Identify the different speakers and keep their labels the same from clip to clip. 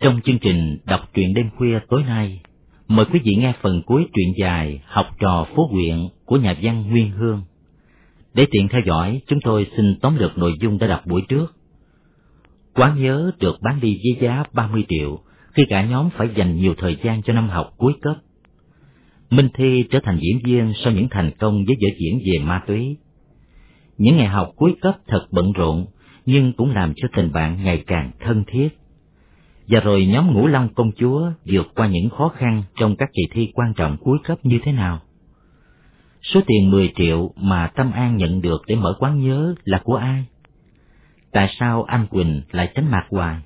Speaker 1: Trong chương trình đọc truyện đêm khuya tối nay, mời quý vị nghe phần cuối truyện dài Học trò phố huyện của nhà văn Nguyên Hương. Để tiện theo dõi, chúng tôi xin tóm lược nội dung đã đọc buổi trước. Quán nhớ được bán đi với giá 30 triệu khi cả nhóm phải dành nhiều thời gian cho năm học cuối cấp. Minh Thi trở thành diễn viên sau những thành công với vở diễn về ma túy. Những ngày học cuối cấp thật bận rộn, nhưng cũng làm cho tình bạn ngày càng thân thiết. Và rồi nhóm Ngũ Long công chúa vượt qua những khó khăn trong các kỳ thi quan trọng cuối cấp như thế nào? Số tiền 10 triệu mà Tâm An nhận được để mở quán nhớ là của ai? Tại sao anh Quỳnh lại tránh mặt hoài?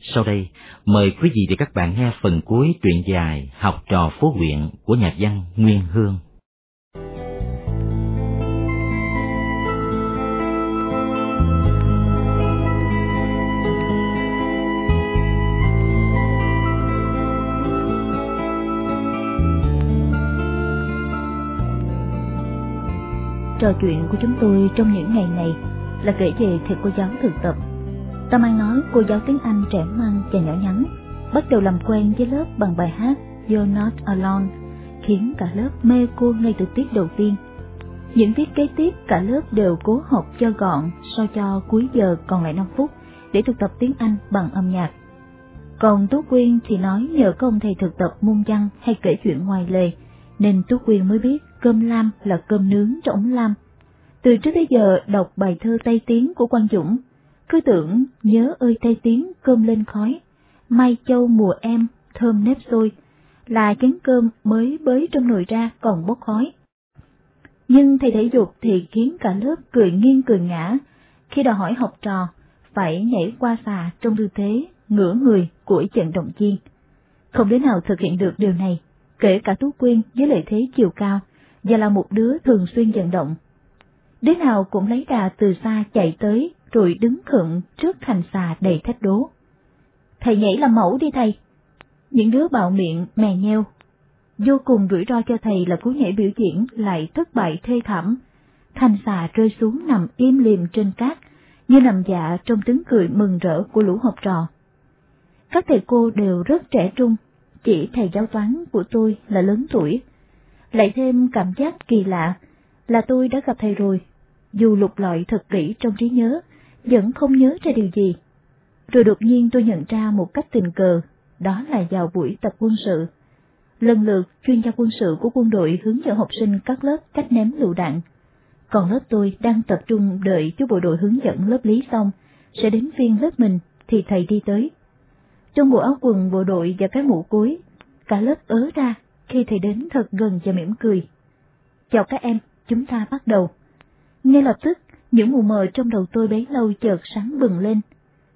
Speaker 1: Sau đây, mời quý vị và các bạn nghe phần cuối truyện dài Học trò phố huyện của nhà văn Nguyên Hương.
Speaker 2: Trò chuyện của chúng tôi trong những ngày này là kể về thầy cô giáo thực tập Tâm An nói cô giáo tiếng Anh trẻ măng và nhỏ nhắn, bắt đầu làm quen với lớp bằng bài hát You're Not Alone, khiến cả lớp mê cô ngay từ tiết đầu tiên. Những tiết kế tiếp cả lớp đều cố học cho gọn sao cho cuối giờ còn lại 5 phút để thực tập tiếng Anh bằng âm nhạc. Còn Tú Quyên thì nói nhờ có ông thầy thực tập môn văn hay kể chuyện ngoài lề, nên Tú Quyên mới biết cơm lam là cơm nướng trong ống lam. Từ trước tới giờ đọc bài thơ Tây Tiến của Quang Dũng cứ tưởng nhớ ơi tây tiến cơm lên khói, mai châu mùa em thơm nếp xôi, là chén cơm mới bới trong nồi ra còn bốc khói. Nhưng thầy thể dục thì khiến cả lớp cười nghiêng cười ngã khi đòi hỏi học trò phải nhảy qua xà trong tư thế ngửa người của trận động chiên. Không đứa nào thực hiện được điều này, kể cả Tú Quyên với lợi thế chiều cao và là một đứa thường xuyên vận động. Đứa nào cũng lấy đà từ xa chạy tới rồi đứng khựng trước thành xà đầy thách đố. Thầy nhảy làm mẫu đi thầy. Những đứa bạo miệng mè nheo. Vô cùng rủi ro cho thầy là cú nhảy biểu diễn lại thất bại thê thảm. Thành xà rơi xuống nằm im liềm trên cát, như nằm dạ trong tiếng cười mừng rỡ của lũ học trò. Các thầy cô đều rất trẻ trung, chỉ thầy giáo toán của tôi là lớn tuổi. Lại thêm cảm giác kỳ lạ là tôi đã gặp thầy rồi, dù lục lọi thật kỹ trong trí nhớ, vẫn không nhớ ra điều gì. Rồi đột nhiên tôi nhận ra một cách tình cờ, đó là vào buổi tập quân sự. Lần lượt chuyên gia quân sự của quân đội hướng dẫn học sinh các lớp cách ném lựu đạn. Còn lớp tôi đang tập trung đợi chú bộ đội hướng dẫn lớp lý xong, sẽ đến phiên lớp mình thì thầy đi tới. Trong bộ áo quần bộ đội và cái mũ cối, cả lớp ớ ra khi thầy đến thật gần và mỉm cười. Chào các em, chúng ta bắt đầu. Ngay lập tức, những mù mờ trong đầu tôi bấy lâu chợt sáng bừng lên.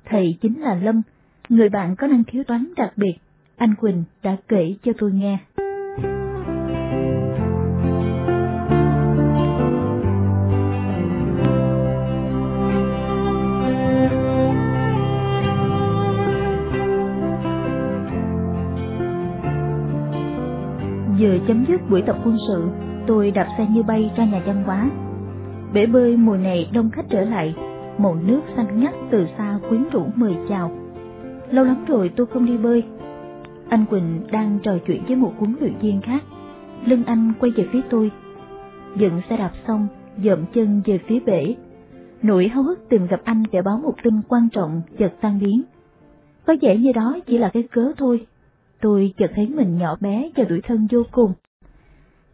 Speaker 2: Thầy chính là Lâm, người bạn có năng khiếu toán đặc biệt. Anh Quỳnh đã kể cho tôi nghe. Chấm dứt buổi tập quân sự, tôi đạp xe như bay ra nhà văn hóa Bể bơi mùa này đông khách trở lại, màu nước xanh ngắt từ xa quyến rũ mời chào. Lâu lắm rồi tôi không đi bơi. Anh Quỳnh đang trò chuyện với một huấn luyện viên khác. Lưng anh quay về phía tôi. Dựng xe đạp xong, dậm chân về phía bể. Nỗi háo hức tìm gặp anh để báo một tin quan trọng chợt tan biến. Có vẻ như đó chỉ là cái cớ thôi. Tôi chợt thấy mình nhỏ bé và tuổi thân vô cùng.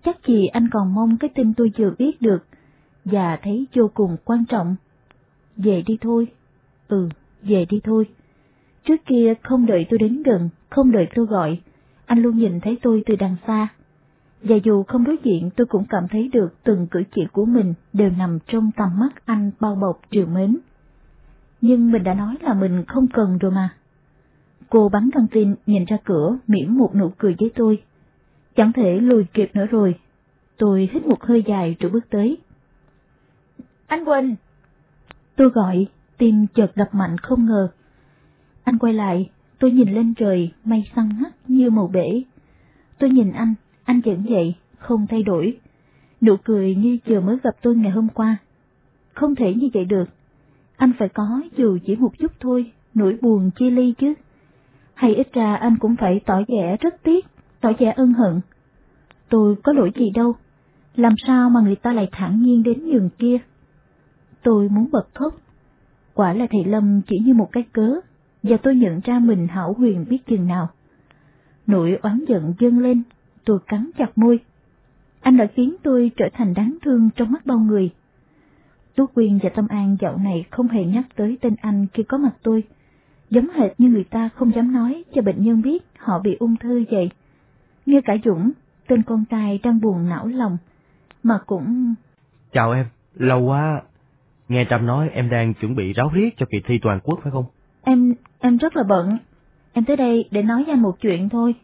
Speaker 2: Chắc gì anh còn mong cái tin tôi chưa biết được và thấy vô cùng quan trọng. Về đi thôi. Ừ, về đi thôi. Trước kia không đợi tôi đến gần, không đợi tôi gọi, anh luôn nhìn thấy tôi từ đằng xa. Và dù không đối diện tôi cũng cảm thấy được từng cử chỉ của mình đều nằm trong tầm mắt anh bao bọc triều mến. Nhưng mình đã nói là mình không cần rồi mà. Cô bắn căng tin nhìn ra cửa mỉm một nụ cười với tôi. Chẳng thể lùi kịp nữa rồi. Tôi hít một hơi dài rồi bước tới. Anh Quỳnh! Tôi gọi, tim chợt đập mạnh không ngờ. Anh quay lại, tôi nhìn lên trời, mây xanh ngắt như màu bể. Tôi nhìn anh, anh vẫn vậy, không thay đổi. Nụ cười như vừa mới gặp tôi ngày hôm qua. Không thể như vậy được. Anh phải có dù chỉ một chút thôi, nỗi buồn chia ly chứ. Hay ít ra anh cũng phải tỏ vẻ rất tiếc, tỏ vẻ ân hận. Tôi có lỗi gì đâu, làm sao mà người ta lại thản nhiên đến nhường kia? Tôi muốn bật khóc. Quả là thầy Lâm chỉ như một cái cớ, và tôi nhận ra mình hảo huyền biết chừng nào. Nỗi oán giận dâng lên, tôi cắn chặt môi. Anh đã khiến tôi trở thành đáng thương trong mắt bao người. Tú Quyên và Tâm An dạo này không hề nhắc tới tên anh khi có mặt tôi, giống hệt như người ta không dám nói cho bệnh nhân biết họ bị ung thư vậy. Nghe cả Dũng, tên con trai đang buồn não lòng, mà cũng...
Speaker 3: Chào em, lâu quá. Nghe Trâm nói em đang chuẩn bị ráo riết cho kỳ thi toàn quốc phải không?
Speaker 2: Em, em rất là bận. Em tới đây để nói với anh một chuyện thôi.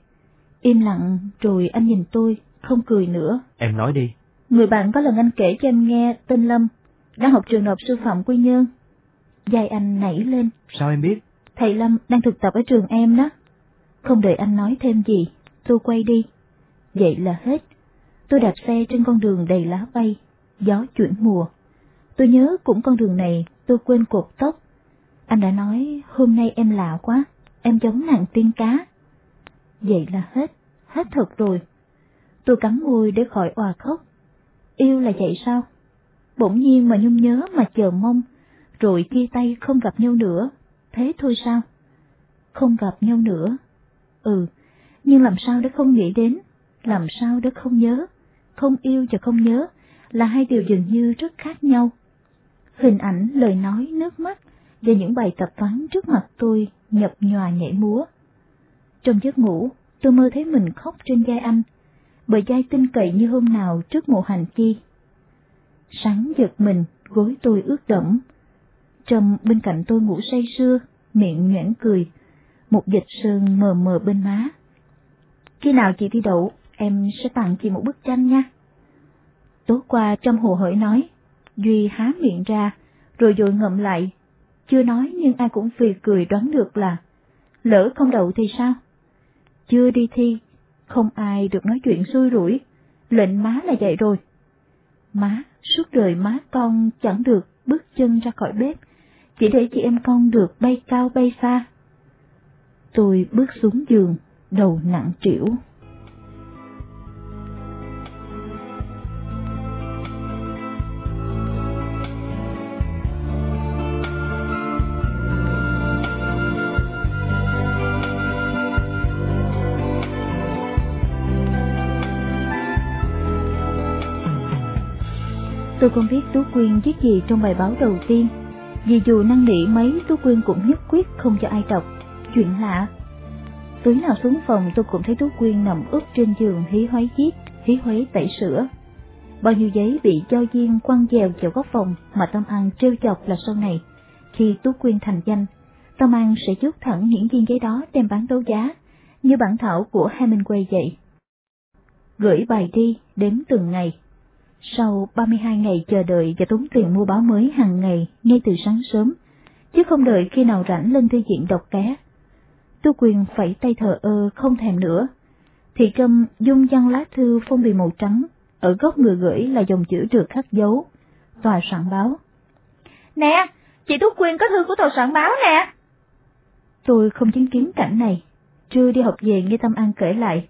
Speaker 2: Im lặng rồi anh nhìn tôi, không cười nữa.
Speaker 3: Em nói đi.
Speaker 2: Người bạn có lần anh kể cho em nghe tên Lâm, đang học trường nộp sư phạm Quy Nhơn. Dài anh nảy lên.
Speaker 3: Sao em biết?
Speaker 2: Thầy Lâm đang thực tập ở trường em đó. Không đợi anh nói thêm gì, tôi quay đi. Vậy là hết. Tôi đạp xe trên con đường đầy lá bay, gió chuyển mùa. Tôi nhớ cũng con đường này tôi quên cột tóc. Anh đã nói hôm nay em lạ quá, em giống nàng tiên cá. Vậy là hết, hết thật rồi. Tôi cắn môi để khỏi òa khóc. Yêu là vậy sao? Bỗng nhiên mà nhung nhớ mà chờ mong, rồi chia tay không gặp nhau nữa, thế thôi sao? Không gặp nhau nữa. Ừ, nhưng làm sao để không nghĩ đến, làm sao để không nhớ, không yêu và không nhớ là hai điều dường như rất khác nhau. Hình ảnh, lời nói, nước mắt và những bài tập toán trước mặt tôi nhập nhòa nhảy múa. Trong giấc ngủ, tôi mơ thấy mình khóc trên vai anh, bởi vai tinh cậy như hôm nào trước mộ hành chi Sáng giật mình, gối tôi ướt đẫm. Trầm bên cạnh tôi ngủ say sưa, miệng nhoẻn cười, một dịch sơn mờ mờ bên má. Khi nào chị thi đậu, em sẽ tặng chị một bức tranh nha. Tối qua Trâm hồ hởi nói, Duy há miệng ra, rồi rồi ngậm lại. Chưa nói nhưng ai cũng phì cười đoán được là, lỡ không đậu thì sao? Chưa đi thi, không ai được nói chuyện xui rủi, lệnh má là vậy rồi. Má, suốt đời má con chẳng được bước chân ra khỏi bếp, chỉ để chị em con được bay cao bay xa. Tôi bước xuống giường, đầu nặng trĩu. Tôi không biết Tú Quyên viết gì trong bài báo đầu tiên, vì dù năng nỉ mấy Tú Quyên cũng nhất quyết không cho ai đọc. Chuyện lạ. Tối nào xuống phòng tôi cũng thấy Tú Quyên nằm úp trên giường hí hoáy viết, hí hoáy tẩy sữa. Bao nhiêu giấy bị do duyên quăng dèo chỗ góc phòng mà Tâm An trêu chọc là sau này. Khi Tú Quyên thành danh, Tâm An sẽ chốt thẳng những viên giấy đó đem bán đấu giá, như bản thảo của Hemingway vậy. Gửi bài đi, đếm từng ngày, sau 32 ngày chờ đợi và tốn tiền mua báo mới hàng ngày ngay từ sáng sớm, chứ không đợi khi nào rảnh lên thư viện đọc ké. Tu quyền phẩy tay thờ ơ không thèm nữa. Thì Trâm dung văn lá thư phong bì màu trắng, ở góc người gửi là dòng chữ được khắc dấu, tòa soạn báo.
Speaker 4: Nè, chị Tú Quyên có thư của tòa soạn báo nè.
Speaker 2: Tôi không chứng kiến cảnh này, trưa đi học về nghe Tâm An kể lại.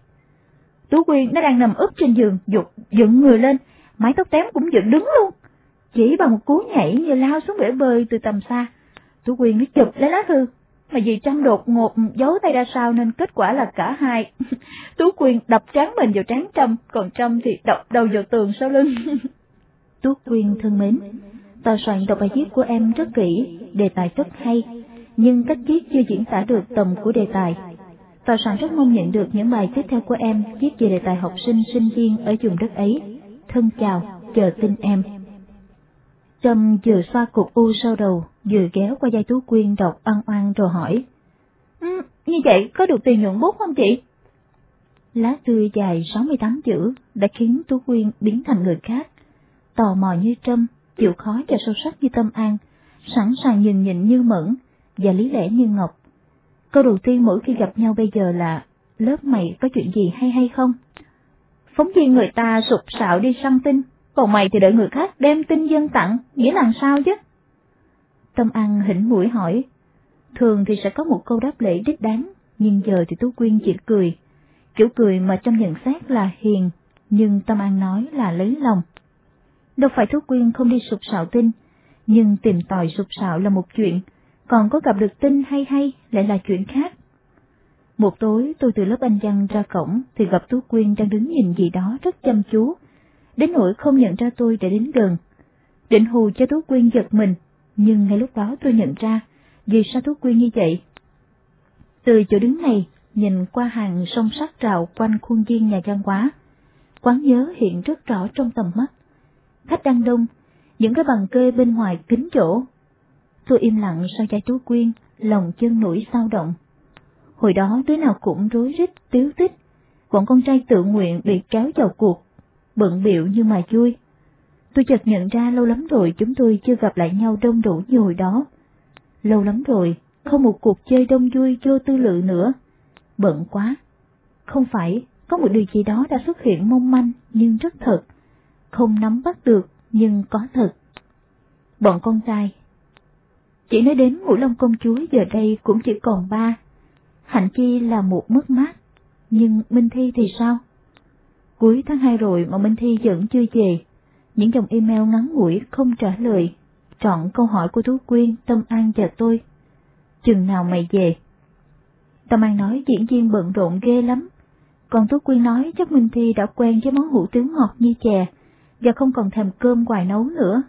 Speaker 4: Tú Quyên nó đang nằm úp trên giường, dục dựng người lên, mái tóc tém cũng dựng đứng luôn. Chỉ bằng một cú nhảy như lao xuống bể bơi từ tầm xa, Tú Quyên mới chụp lấy lá thư, mà vì Trâm đột ngột giấu tay ra sau nên kết quả là cả hai. Tú Quyên đập trán mình vào trán Trâm, còn Trâm thì đập đầu vào tường sau lưng.
Speaker 2: Tú Quyên thân mến, tòa soạn đọc bài viết của em rất kỹ, đề tài rất hay, nhưng cách viết chưa diễn tả được tầm của đề tài. Tòa soạn rất mong nhận được những bài tiếp theo của em viết về đề tài học sinh sinh viên ở vùng đất ấy thân chào, chờ tin em. Trâm vừa xoa cục u sau đầu, vừa ghé qua dây Tú Quyên đọc oan oan rồi hỏi.
Speaker 4: Ừ, như vậy có được tiền nhuận bút không chị?
Speaker 2: Lá tươi dài 68 chữ đã khiến Tú Quyên biến thành người khác. Tò mò như Trâm, chịu khó và sâu sắc như Tâm An, sẵn sàng nhìn nhịn như Mẫn và lý lẽ như Ngọc. Câu đầu tiên mỗi khi gặp nhau bây giờ là lớp mày có chuyện gì hay hay không?
Speaker 4: Phóng viên người ta sụp sạo đi săn tin, còn mày thì đợi người khác đem tin dân tặng, nghĩa là sao chứ?
Speaker 2: Tâm An hỉnh mũi hỏi, thường thì sẽ có một câu đáp lễ đích đáng, nhưng giờ thì Tú Quyên chỉ cười. Kiểu cười mà trong nhận xét là hiền, nhưng Tâm An nói là lấy lòng. Đâu phải Tú Quyên không đi sụp sạo tin, nhưng tìm tòi sụp sạo là một chuyện, còn có gặp được tin hay hay lại là chuyện khác. Một tối tôi từ lớp anh văn ra cổng thì gặp Tú Quyên đang đứng nhìn gì đó rất chăm chú, đến nỗi không nhận ra tôi để đến gần. Định hù cho Tú Quyên giật mình, nhưng ngay lúc đó tôi nhận ra, vì sao Tú Quyên như vậy? Từ chỗ đứng này, nhìn qua hàng sông sắt rào quanh khuôn viên nhà văn hóa, quán nhớ hiện rất rõ trong tầm mắt. Khách đang đông, những cái bằng kê bên ngoài kính chỗ. Tôi im lặng sau giải Tú Quyên, lòng chân nổi sao động. Hồi đó đứa nào cũng rối rít, tiếu tích, bọn con trai tự nguyện bị kéo vào cuộc, bận biệu nhưng mà vui. Tôi chợt nhận ra lâu lắm rồi chúng tôi chưa gặp lại nhau đông đủ như hồi đó. Lâu lắm rồi, không một cuộc chơi đông vui vô tư lự nữa. Bận quá. Không phải, có một điều gì đó đã xuất hiện mong manh nhưng rất thật. Không nắm bắt được nhưng có thật. Bọn con trai. Chỉ nói đến Ngũ Long công chúa giờ đây cũng chỉ còn ba. Hạnh Chi là một mất mát, nhưng Minh Thi thì sao? Cuối tháng 2 rồi mà Minh Thi vẫn chưa về. Những dòng email ngắn ngủi không trả lời, chọn câu hỏi của Tú Quyên, Tâm An và tôi. Chừng nào mày về? Tâm An nói diễn viên bận rộn ghê lắm. Còn Tú Quyên nói chắc Minh Thi đã quen với món hủ tiếu ngọt như chè, và không còn thèm cơm hoài nấu nữa.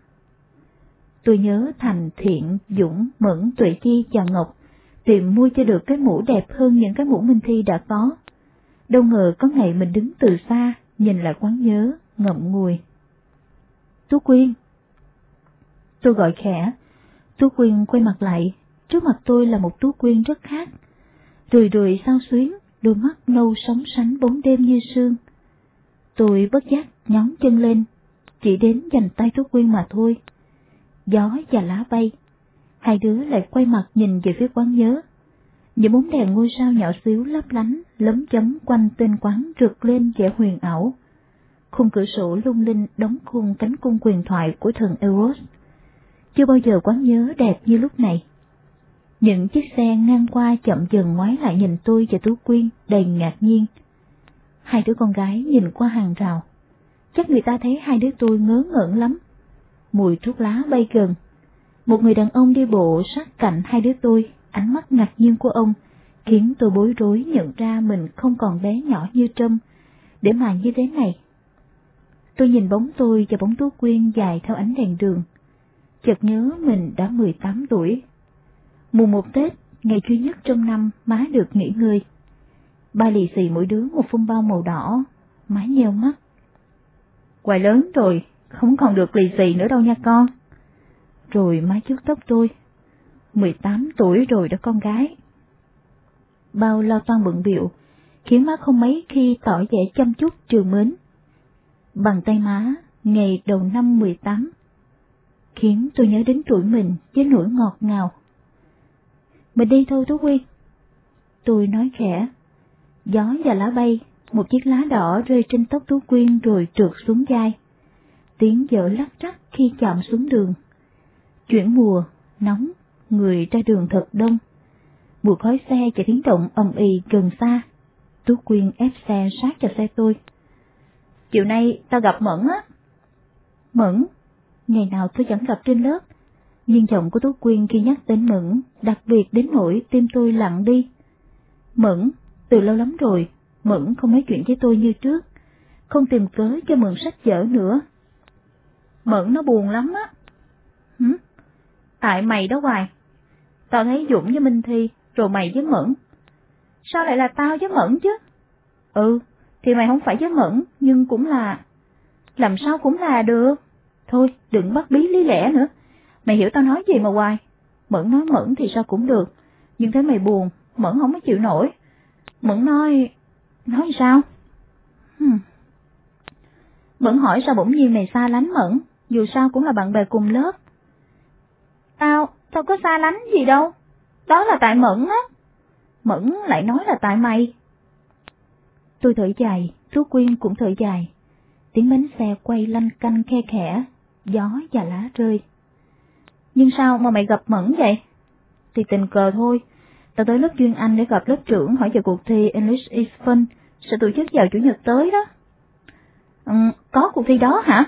Speaker 2: Tôi nhớ Thành, Thiện, Dũng, Mẫn, Tuệ Chi và Ngọc tìm mua cho được cái mũ đẹp hơn những cái mũ Minh Thi đã có. Đâu ngờ có ngày mình đứng từ xa, nhìn lại quán nhớ, ngậm ngùi. Tú Quyên. Tôi gọi khẽ. Tú Quyên quay mặt lại, trước mặt tôi là một Tú Quyên rất khác. Rười rười sao xuyến, đôi mắt nâu sóng sánh bóng đêm như sương. Tôi bất giác nhón chân lên, chỉ đến dành tay Tú Quyên mà thôi. Gió và lá bay, hai đứa lại quay mặt nhìn về phía quán nhớ. Những bóng đèn ngôi sao nhỏ xíu lấp lánh, lấm chấm quanh tên quán rực lên vẻ huyền ảo. Khung cửa sổ lung linh đóng khung cánh cung quyền thoại của thần Eros. Chưa bao giờ quán nhớ đẹp như lúc này. Những chiếc xe ngang qua chậm dần ngoái lại nhìn tôi và Tú Quyên đầy ngạc nhiên. Hai đứa con gái nhìn qua hàng rào. Chắc người ta thấy hai đứa tôi ngớ ngẩn lắm. Mùi thuốc lá bay gần. Một người đàn ông đi bộ sát cạnh hai đứa tôi, ánh mắt ngạc nhiên của ông, khiến tôi bối rối nhận ra mình không còn bé nhỏ như Trâm, để mà như thế này. Tôi nhìn bóng tôi và bóng Tú Quyên dài theo ánh đèn đường. Chợt nhớ mình đã 18 tuổi. Mùng một Tết, ngày duy nhất trong năm má được nghỉ ngơi. Ba lì xì mỗi đứa một phong bao màu đỏ, má nheo mắt. Quài lớn rồi, không còn được lì xì nữa đâu nha con. Rồi má trước tóc tôi. 18 tuổi rồi đó con gái. Bao lo toan bận biệu, khiến má không mấy khi tỏ vẻ chăm chút trường mến. Bằng tay má, ngày đầu năm 18, khiến tôi nhớ đến tuổi mình với nỗi ngọt ngào. Mình đi thôi Tú Quyên. Tôi nói khẽ, gió và lá bay, một chiếc lá đỏ rơi trên tóc Tú Quyên rồi trượt xuống vai. Tiếng vỡ lắc rắc khi chạm xuống đường. Chuyển mùa, nóng, người ra đường thật đông. Mùi khói xe và tiếng động ầm ì gần xa. Tú Quyên ép xe sát cho xe tôi. Chiều nay tao gặp Mẫn á. Mẫn? Ngày nào tôi chẳng gặp trên lớp. Nhưng giọng của Tú Quyên khi nhắc đến Mẫn, đặc biệt đến nỗi tim tôi lặng đi. Mẫn, từ lâu lắm rồi, Mẫn không nói chuyện với tôi như trước, không tìm cớ cho Mẫn sách vở nữa. Mẫn nó buồn lắm á. Hử? Tại mày đó hoài. Tao thấy Dũng với Minh Thi, rồi mày với Mẫn. Sao lại là tao với Mẫn chứ? Ừ, thì mày không phải với Mẫn, nhưng cũng là... Làm sao cũng là được. Thôi, đừng bắt bí lý lẽ nữa. Mày hiểu tao nói gì mà hoài. Mẫn nói Mẫn thì sao cũng được, nhưng thấy mày buồn, Mẫn không có chịu nổi. Mẫn nói... Nói sao? Hmm. Mẫn hỏi sao bỗng nhiên mày xa lánh Mẫn, dù sao cũng là bạn bè cùng lớp. Đâu có xa lánh gì đâu. Đó là tại Mẫn á. Mẫn lại nói là tại mày. Tôi thở dài, Tú Quyên cũng thở dài. Tiếng bánh xe quay lanh canh khe khẽ, gió và lá rơi. Nhưng sao mà mày gặp Mẫn vậy? Thì tình cờ thôi, Tao tới lớp chuyên Anh để gặp lớp trưởng hỏi về cuộc thi English is Fun sẽ tổ chức vào Chủ nhật tới đó. Ừ, có cuộc thi đó hả?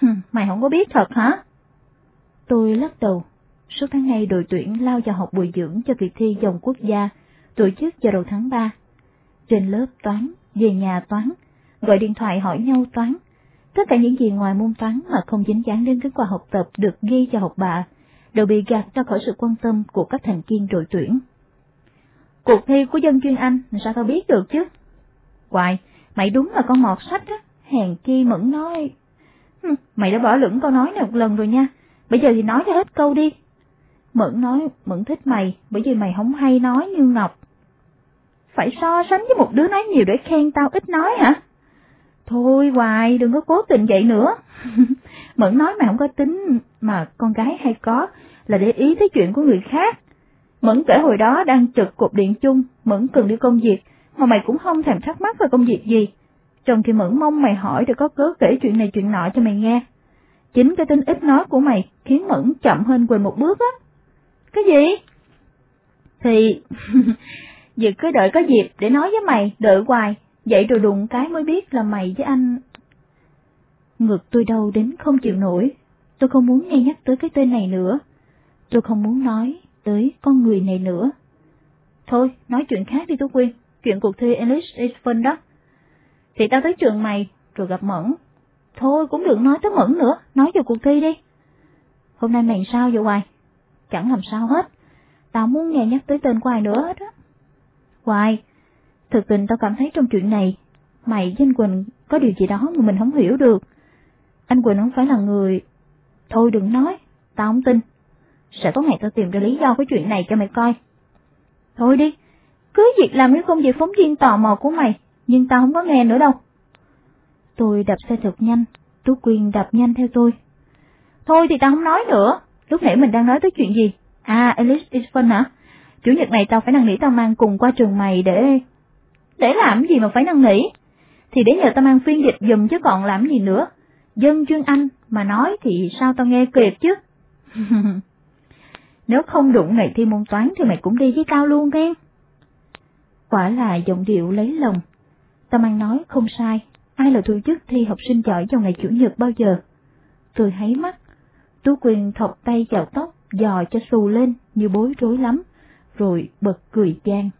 Speaker 2: Hừm, mày không có biết thật hả? Tôi lắc đầu. Số tháng nay đội tuyển lao vào học bồi dưỡng cho kỳ thi dòng quốc gia tổ chức vào đầu tháng 3. Trên lớp toán, về nhà toán, gọi điện thoại hỏi nhau toán. Tất cả những gì ngoài môn toán mà không dính dáng đến kết quả học tập được ghi cho học bạ, đều bị gạt ra khỏi sự quan tâm của các thành viên đội tuyển. Cuộc thi của dân chuyên Anh, sao tao biết được chứ? Hoài, mày đúng là con mọt sách á, hèn chi mẫn nói. Mày đã bỏ lửng câu nói này một lần rồi nha, bây giờ thì nói cho hết câu đi. Mẫn nói, Mẫn thích mày, bởi vì mày không hay nói như Ngọc. Phải so sánh với một đứa nói nhiều để khen tao ít nói hả? Thôi hoài, đừng có cố tình vậy nữa. Mẫn nói mày không có tính, mà con gái hay có, là để ý tới chuyện của người khác. Mẫn kể hồi đó đang trực cục điện chung, Mẫn cần đi công việc, mà mày cũng không thèm thắc mắc về công việc gì. Trong khi Mẫn mong mày hỏi để có cớ kể chuyện này chuyện nọ cho mày nghe. Chính cái tính ít nói của mày khiến Mẫn chậm hơn Quỳnh một bước á. Cái gì? Thì... Việc cứ đợi có dịp để nói với mày, đợi hoài, vậy rồi đụng cái mới biết là mày với anh... Ngực tôi đau đến không chịu nổi, tôi không muốn nghe nhắc tới cái tên này nữa. Tôi không muốn nói tới con người này nữa. Thôi, nói chuyện khác đi Tú Quyên, chuyện cuộc thi English is fun đó. Thì tao tới trường mày, rồi gặp Mẫn. Thôi, cũng đừng nói tới Mẫn nữa, nói về cuộc thi đi. Hôm nay mày sao vậy Hoài? Chẳng làm sao hết. Tao muốn nghe nhắc tới tên của ai nữa hết á. Hoài, thực tình tao cảm thấy trong chuyện này, mày với anh Quỳnh có điều gì đó mà mình không hiểu được. Anh Quỳnh không phải là người... Thôi đừng nói, tao không tin. Sẽ có ngày tao tìm ra lý do cái chuyện này cho mày coi. Thôi đi, cứ việc làm cái công việc phóng viên tò mò của mày, nhưng tao không có nghe nữa đâu. Tôi đạp xe thật nhanh, Tú Quyên đạp nhanh theo tôi. Thôi thì tao không nói nữa, lúc nãy mình đang nói tới chuyện gì? À, Alice is fun hả? Chủ nhật này tao phải năn nỉ tao mang cùng qua trường mày để... Để làm gì mà phải năn nỉ? Thì để nhờ tao mang phiên dịch dùm chứ còn làm gì nữa. Dân chuyên Anh mà nói thì sao tao nghe kịp chứ? Nếu không đụng ngày thi môn toán thì mày cũng đi với tao luôn nghe. Quả là giọng điệu lấy lòng. Tao An nói không sai, ai là tổ chức thi học sinh giỏi trong ngày chủ nhật bao giờ. Tôi thấy mắt, Tú Quyền thọc tay vào tóc, dò cho xù lên như bối rối lắm, rồi bật cười gian.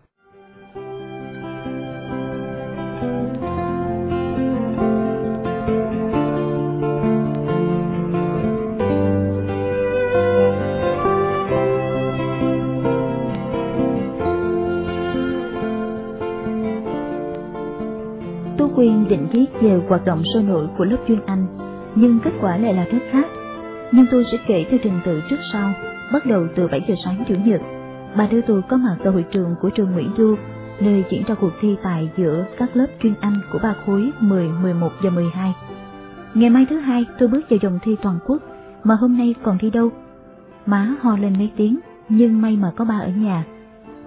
Speaker 2: Định viết về hoạt động sôi nổi của lớp chuyên Anh, nhưng kết quả lại là rất khác. Nhưng tôi sẽ kể theo trình tự trước sau, bắt đầu từ 7 giờ sáng Chủ nhật bà đưa tôi có mặt tại hội trường của trường Nguyễn Du, nơi diễn ra cuộc thi tài giữa các lớp chuyên Anh của ba khối 10, 11 và 12. Ngày mai thứ hai tôi bước vào vòng thi toàn quốc, mà hôm nay còn thi đâu? Má ho lên mấy tiếng, nhưng may mà có ba ở nhà.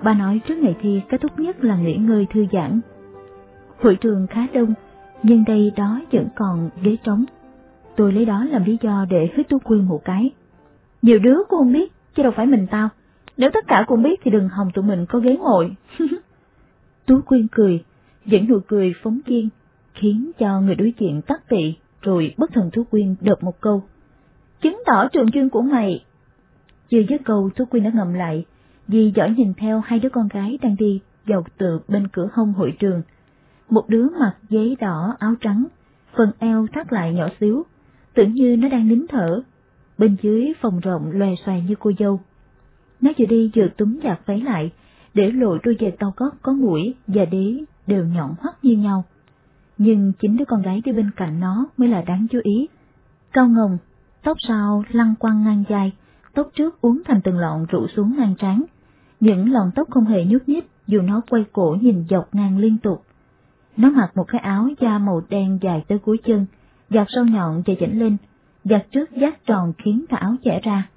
Speaker 2: bà nói trước ngày thi kết thúc nhất là nghỉ ngơi thư giãn. Hội trường khá đông, nhưng đây đó vẫn còn ghế trống. Tôi lấy đó làm lý do để hít tú quyên một cái. Nhiều đứa cũng không biết, chứ đâu phải mình tao. Nếu tất cả cũng biết thì đừng hòng tụi mình có ghế ngồi. Tú Quyên cười, vẫn nụ cười phóng viên, khiến cho người đối diện tắt tị, rồi bất thần Tú Quyên đợt một câu. Chứng tỏ trường chuyên của mày. Chưa dứt câu Tú Quyên đã ngầm lại, vì giỏi nhìn theo hai đứa con gái đang đi dọc từ bên cửa hông hội trường. Một đứa mặc giấy đỏ áo trắng, phần eo thắt lại nhỏ xíu, tưởng như nó đang nín thở. Bên dưới phòng rộng loè xoài như cô dâu. Nó vừa đi vừa túm giặt váy lại, để lộ đôi giày cao gót có mũi và đế đều nhọn hoắt như nhau. Nhưng chính đứa con gái đi bên cạnh nó mới là đáng chú ý. Cao ngồng, tóc sau lăn quăng ngang dài, tóc trước uốn thành từng lọn rủ xuống ngang trán. Những lọn tóc không hề nhúc nhích dù nó quay cổ nhìn dọc ngang liên tục. Nó mặc một cái áo da màu đen dài tới cuối chân, giặt sâu nhọn và chỉnh lên, giặt trước giác tròn khiến cả áo chẻ ra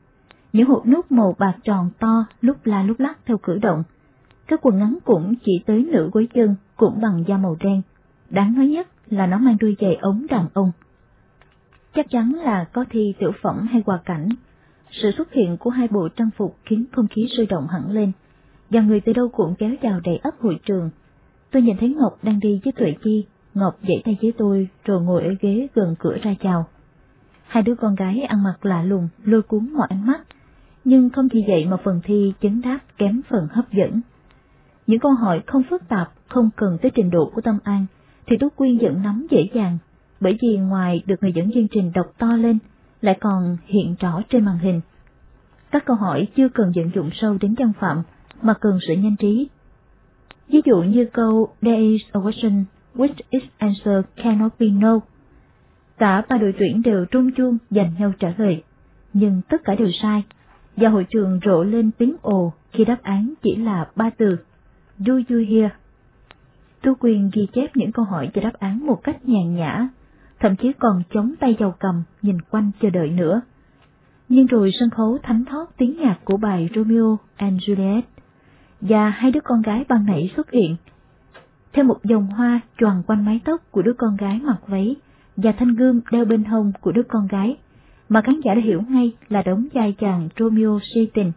Speaker 2: những hộp nút màu bạc tròn to lúc la lúc lắc theo cử động. Cái quần ngắn cũng chỉ tới nửa gối chân, cũng bằng da màu đen. Đáng nói nhất là nó mang đôi giày ống đàn ông. Chắc chắn là có thi tiểu phẩm hay quà cảnh. Sự xuất hiện của hai bộ trang phục khiến không khí sôi động hẳn lên, và người từ đâu cũng kéo vào đầy ấp hội trường. Tôi nhìn thấy Ngọc đang đi với Tuệ Chi, Ngọc dậy tay với tôi rồi ngồi ở ghế gần cửa ra chào. Hai đứa con gái ăn mặc lạ lùng, lôi cuốn mọi ánh mắt, nhưng không chỉ vậy mà phần thi chấn đáp kém phần hấp dẫn. Những câu hỏi không phức tạp, không cần tới trình độ của Tâm An, thì Tú Quyên vẫn nắm dễ dàng, bởi vì ngoài được người dẫn chương trình đọc to lên, lại còn hiện rõ trên màn hình. Các câu hỏi chưa cần vận dụng sâu đến văn phạm, mà cần sự nhanh trí. Ví dụ như câu There is a question which its answer cannot be no. Cả ba đội tuyển đều trung chuông dành nhau trả lời, nhưng tất cả đều sai, và hội trường rộ lên tiếng ồ khi đáp án chỉ là ba từ. Do you hear? Tú Quyền ghi chép những câu hỏi và đáp án một cách nhàn nhã, thậm chí còn chống tay dầu cầm nhìn quanh chờ đợi nữa. Nhưng rồi sân khấu thánh thót tiếng nhạc của bài Romeo and Juliet, và hai đứa con gái ban nãy xuất hiện. Theo một dòng hoa tròn quanh mái tóc của đứa con gái mặc váy và thanh gươm đeo bên hông của đứa con gái, mà khán giả đã hiểu ngay là đóng vai chàng Romeo si tình.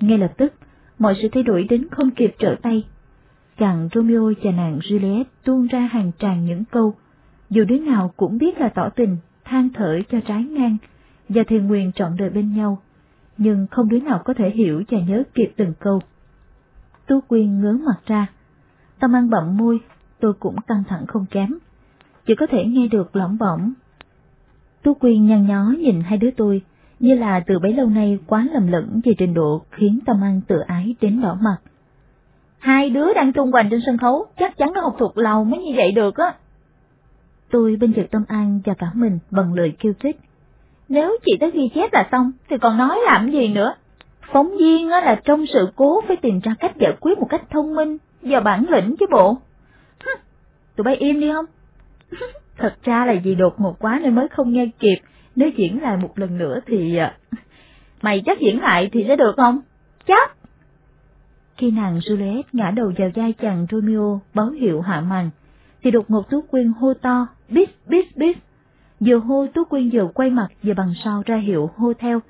Speaker 2: Ngay lập tức, mọi sự thay đổi đến không kịp trở tay. Chàng Romeo và nàng Juliet tuôn ra hàng tràn những câu, dù đứa nào cũng biết là tỏ tình, than thở cho trái ngang, và thề nguyện trọn đời bên nhau, nhưng không đứa nào có thể hiểu và nhớ kịp từng câu. Tu Quyên ngớ mặt ra, Tâm ăn bậm môi, tôi cũng căng thẳng không kém, chỉ có thể nghe được lỏng bỏng. Tu Quyên nhăn nhó nhìn hai đứa tôi, như là từ bấy lâu nay quá lầm lẫn về trình độ khiến Tâm An tự ái đến đỏ mặt. Hai đứa đang trung hoành trên sân khấu, chắc chắn nó học thuộc lầu mới như vậy được á. Tôi bên vực Tâm An và cả mình bằng lời kêu khích. Nếu chị tới ghi chép là xong, thì còn nói làm gì nữa? Phóng viên á là trong sự cố phải tìm ra cách giải quyết một cách thông minh và bản lĩnh chứ bộ. Tụi bay im đi không? Thật ra là vì đột ngột quá nên mới không nghe kịp, nếu diễn lại một lần nữa thì... À, mày chắc diễn lại thì sẽ được không? Chắc! Khi nàng Juliet ngã đầu vào vai chàng Romeo báo hiệu hạ màn, thì đột ngột Tú Quyên hô to, bis bis bis. Vừa hô Tú Quyên vừa quay mặt và bằng sau ra hiệu hô theo,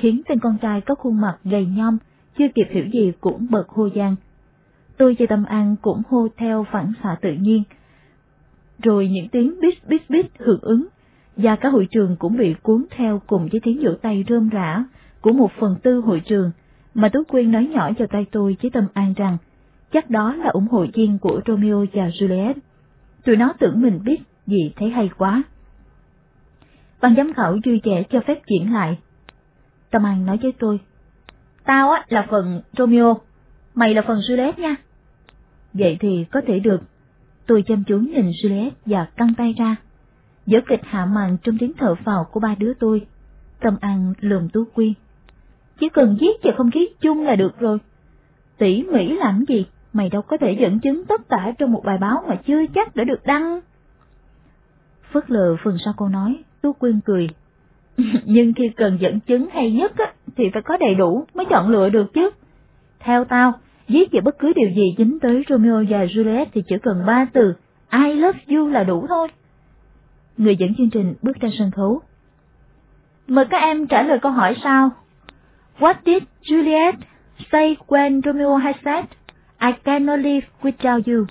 Speaker 2: khiến tên con trai có khuôn mặt gầy nhom, chưa kịp hiểu gì cũng bật hô gian. Tôi và Tâm An cũng hô theo phản xạ tự nhiên. Rồi những tiếng bis bis bis hưởng ứng, và cả hội trường cũng bị cuốn theo cùng với tiếng vỗ tay rơm rã của một phần tư hội trường, mà Tú Quyên nói nhỏ vào tay tôi với Tâm An rằng, chắc đó là ủng hộ viên của Romeo và Juliet. Tụi nó tưởng mình biết gì thấy hay quá. Ban giám khảo vui vẻ cho phép diễn lại. Tâm An nói với tôi, Tao á là phần Romeo, mày là phần Juliet nha. Vậy thì có thể được. Tôi chăm chú nhìn Juliet và căng tay ra. Giữa kịch hạ màn trong tiếng thở phào của ba đứa tôi. Tâm An lườm Tú Quyên. Chỉ cần viết vào không khí chung là được rồi. Tỉ mỹ làm gì, mày đâu có thể dẫn chứng tất cả trong một bài báo mà chưa chắc đã được đăng. Phớt lờ phần sau câu nói, Tú Quyên cười. Nhưng khi cần dẫn chứng hay nhất á, thì phải có đầy đủ mới chọn lựa được chứ. Theo tao, viết về bất cứ điều gì dính tới Romeo và Juliet thì chỉ cần ba từ I love you là đủ thôi. Người dẫn chương trình bước ra sân khấu. Mời các em trả lời câu hỏi sau. What did Juliet say when Romeo has said, I cannot live without you?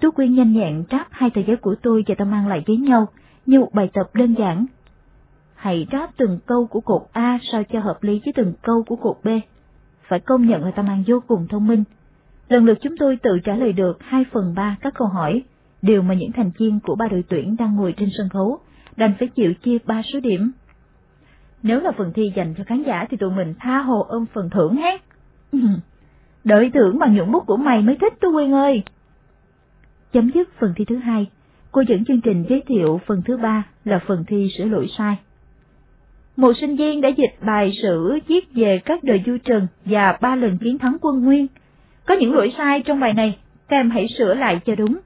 Speaker 2: Tú Quyên nhanh nhẹn tráp hai tờ giấy của tôi và tôi mang lại với nhau như một bài tập đơn giản. Hãy ráp từng câu của cột A sao cho hợp lý với từng câu của cột B. Phải công nhận là Tâm An vô cùng thông minh. Lần lượt chúng tôi tự trả lời được 2 phần 3 các câu hỏi, điều mà những thành viên của ba đội tuyển đang ngồi trên sân khấu đành phải chịu chia 3 số điểm. Nếu là phần thi dành cho khán giả thì tụi mình tha hồ ôm phần thưởng hát. Đợi thưởng bằng nhuận bút của mày mới thích tôi Quyên ơi. Chấm dứt phần thi thứ hai, cô dẫn chương trình giới thiệu phần thứ ba là phần thi sửa lỗi sai. Một sinh viên đã dịch bài sử viết về các đời du trần và ba lần chiến thắng quân Nguyên. Có những lỗi sai trong bài này, các em hãy sửa lại cho đúng.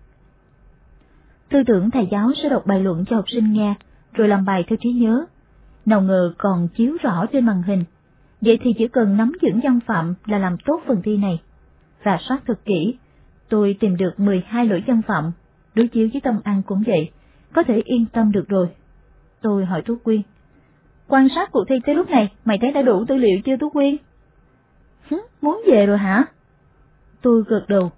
Speaker 2: Tư tưởng thầy giáo sẽ đọc bài luận cho học sinh nghe, rồi làm bài theo trí nhớ. Nào ngờ còn chiếu rõ trên màn hình. Vậy thì chỉ cần nắm vững văn phạm là làm tốt phần thi này. Rà soát thật kỹ, tôi tìm được 12 lỗi văn phạm, đối chiếu với tâm ăn cũng vậy, có thể yên tâm được rồi. Tôi hỏi Tú Quyên,
Speaker 4: quan sát cuộc thi tới lúc này, mày thấy đã đủ tư liệu chưa Tú Quyên? Hứ, muốn về rồi hả? Tôi gật đầu.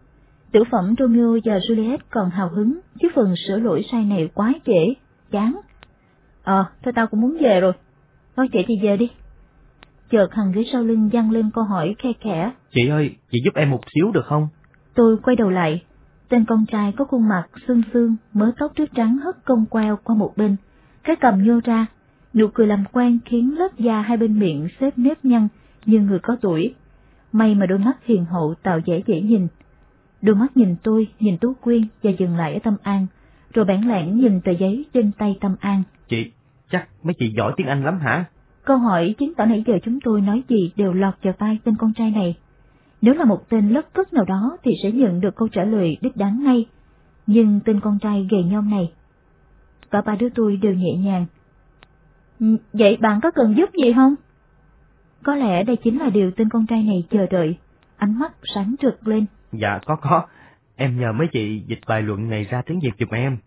Speaker 4: Tiểu phẩm Romeo và Juliet còn hào hứng, chứ phần sửa lỗi sai này quá trễ, chán. Ờ, thôi tao cũng muốn về rồi. Thôi chị thì về đi. Chợt hàng ghế sau lưng văng lên câu hỏi khe khẽ.
Speaker 3: Chị ơi, chị giúp em một xíu được không?
Speaker 2: Tôi quay đầu lại, tên con trai có khuôn mặt xương xương, mớ tóc trước trắng hất cong queo qua một bên, cái cầm nhô ra, nụ cười làm quen khiến lớp da hai bên miệng xếp nếp nhăn như người có tuổi. May mà đôi mắt hiền hậu tạo vẻ dễ nhìn. Đôi mắt nhìn tôi, nhìn Tú Quyên và dừng lại ở Tâm An, rồi bản lẻn nhìn tờ giấy trên tay Tâm An.
Speaker 3: Chị, chắc mấy chị giỏi tiếng Anh lắm hả?
Speaker 2: Câu hỏi chứng tỏ nãy giờ chúng tôi nói gì đều lọt vào tai tên con trai này. Nếu là một tên lất cất nào đó thì sẽ nhận được câu trả lời đích đáng ngay. Nhưng tên con trai gầy nhom này, cả ba đứa tôi đều nhẹ nhàng.
Speaker 4: Vậy bạn có cần giúp gì không?
Speaker 2: Có lẽ đây chính là điều tên con trai này chờ đợi, ánh mắt sáng rực lên.
Speaker 3: Dạ có có, em nhờ mấy chị dịch bài luận này ra tiếng Việt giùm em.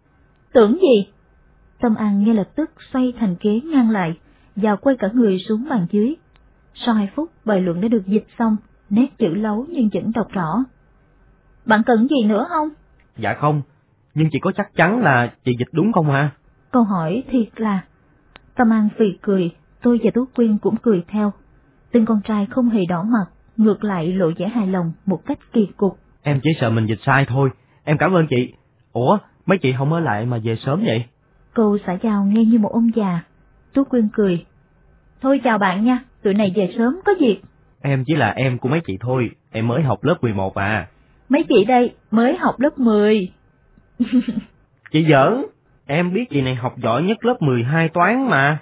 Speaker 4: Tưởng gì?
Speaker 2: Tâm An ngay lập tức xoay thành kế ngang lại, và quay cả người xuống bàn dưới. Sau hai phút bài luận đã được dịch xong, nét chữ lấu nhưng vẫn đọc rõ.
Speaker 4: Bạn cần gì nữa không?
Speaker 3: Dạ không, nhưng chị có chắc chắn là chị dịch đúng không hả?
Speaker 2: Câu hỏi thiệt là... Tâm An phì cười, tôi và Tú Quyên cũng cười theo. Tên con trai không hề đỏ mặt, ngược lại lộ vẻ hài lòng một cách kỳ cục.
Speaker 3: Em chỉ sợ mình dịch sai thôi, em cảm ơn chị. Ủa, mấy chị không ở lại mà về sớm vậy?
Speaker 2: Câu xã giao nghe như một ông già. Tú Quyên cười.
Speaker 4: Thôi chào bạn nha, tụi này về sớm có việc.
Speaker 3: Em chỉ là em của mấy chị thôi, em mới học lớp 11 à.
Speaker 4: Mấy chị đây mới học lớp 10.
Speaker 3: chị giỡn, em biết chị này học giỏi nhất lớp 12 toán mà.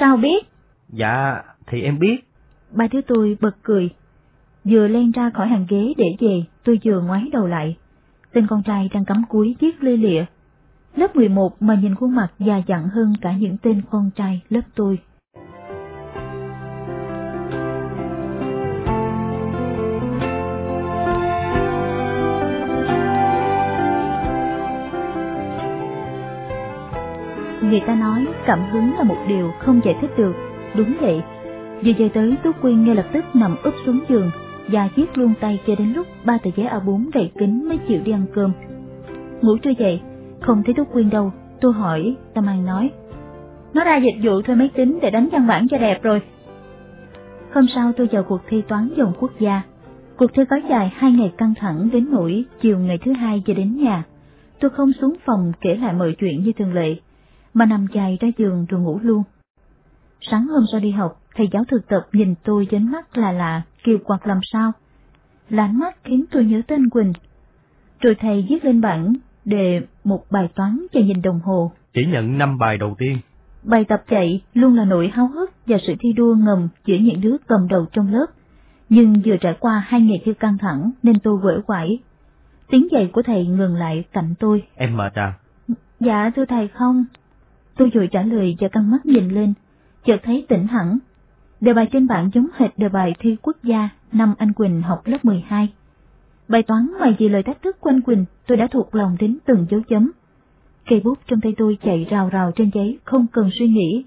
Speaker 4: Sao biết?
Speaker 3: Dạ, thì em biết.
Speaker 2: Ba đứa tôi bật cười. Vừa len ra khỏi hàng ghế để về, tôi vừa ngoái đầu lại. Tên con trai đang cắm cúi viết lia lịa. Lớp 11 mà nhìn khuôn mặt già dặn hơn cả những tên con trai lớp tôi. Người ta nói cảm hứng là một điều không giải thích được, đúng vậy. Vừa về tới Tú Quyên ngay lập tức nằm úp xuống giường và viết luôn tay cho đến lúc ba tờ giấy A4 đầy kính mới chịu đi ăn cơm. Ngủ trưa dậy, không thấy Tú Quyên đâu, tôi hỏi, Tâm An nói.
Speaker 4: Nó ra dịch vụ thuê máy tính để đánh văn bản cho đẹp rồi.
Speaker 2: Hôm sau tôi vào cuộc thi toán dòng quốc gia. Cuộc thi kéo dài hai ngày căng thẳng đến nỗi chiều ngày thứ hai về đến nhà. Tôi không xuống phòng kể lại mọi chuyện như thường lệ, mà nằm dài ra giường rồi ngủ luôn. Sáng hôm sau đi học, thầy giáo thực tập nhìn tôi với mắt là lạ, kiều quạt làm sao. Là mắt khiến tôi nhớ tên Quỳnh. Rồi thầy viết lên bảng đề một bài toán cho nhìn đồng hồ.
Speaker 3: Chỉ nhận năm bài đầu tiên.
Speaker 2: Bài tập chạy luôn là nỗi háo hức và sự thi đua ngầm giữa những đứa cầm đầu trong lớp. Nhưng vừa trải qua hai ngày thi căng thẳng nên tôi quể quải. Tiếng dậy của thầy ngừng lại cạnh tôi.
Speaker 3: Em mệt à?
Speaker 2: Dạ thưa thầy không. Tôi vội trả lời và căng mắt nhìn lên, chợt thấy tỉnh hẳn. Đề bài trên bảng giống hệt đề bài thi quốc gia năm anh Quỳnh học lớp 12. Bài toán mà vì lời thách thức của anh Quỳnh tôi đã thuộc lòng đến từng dấu chấm. Cây bút trong tay tôi chạy rào rào trên giấy không cần suy nghĩ.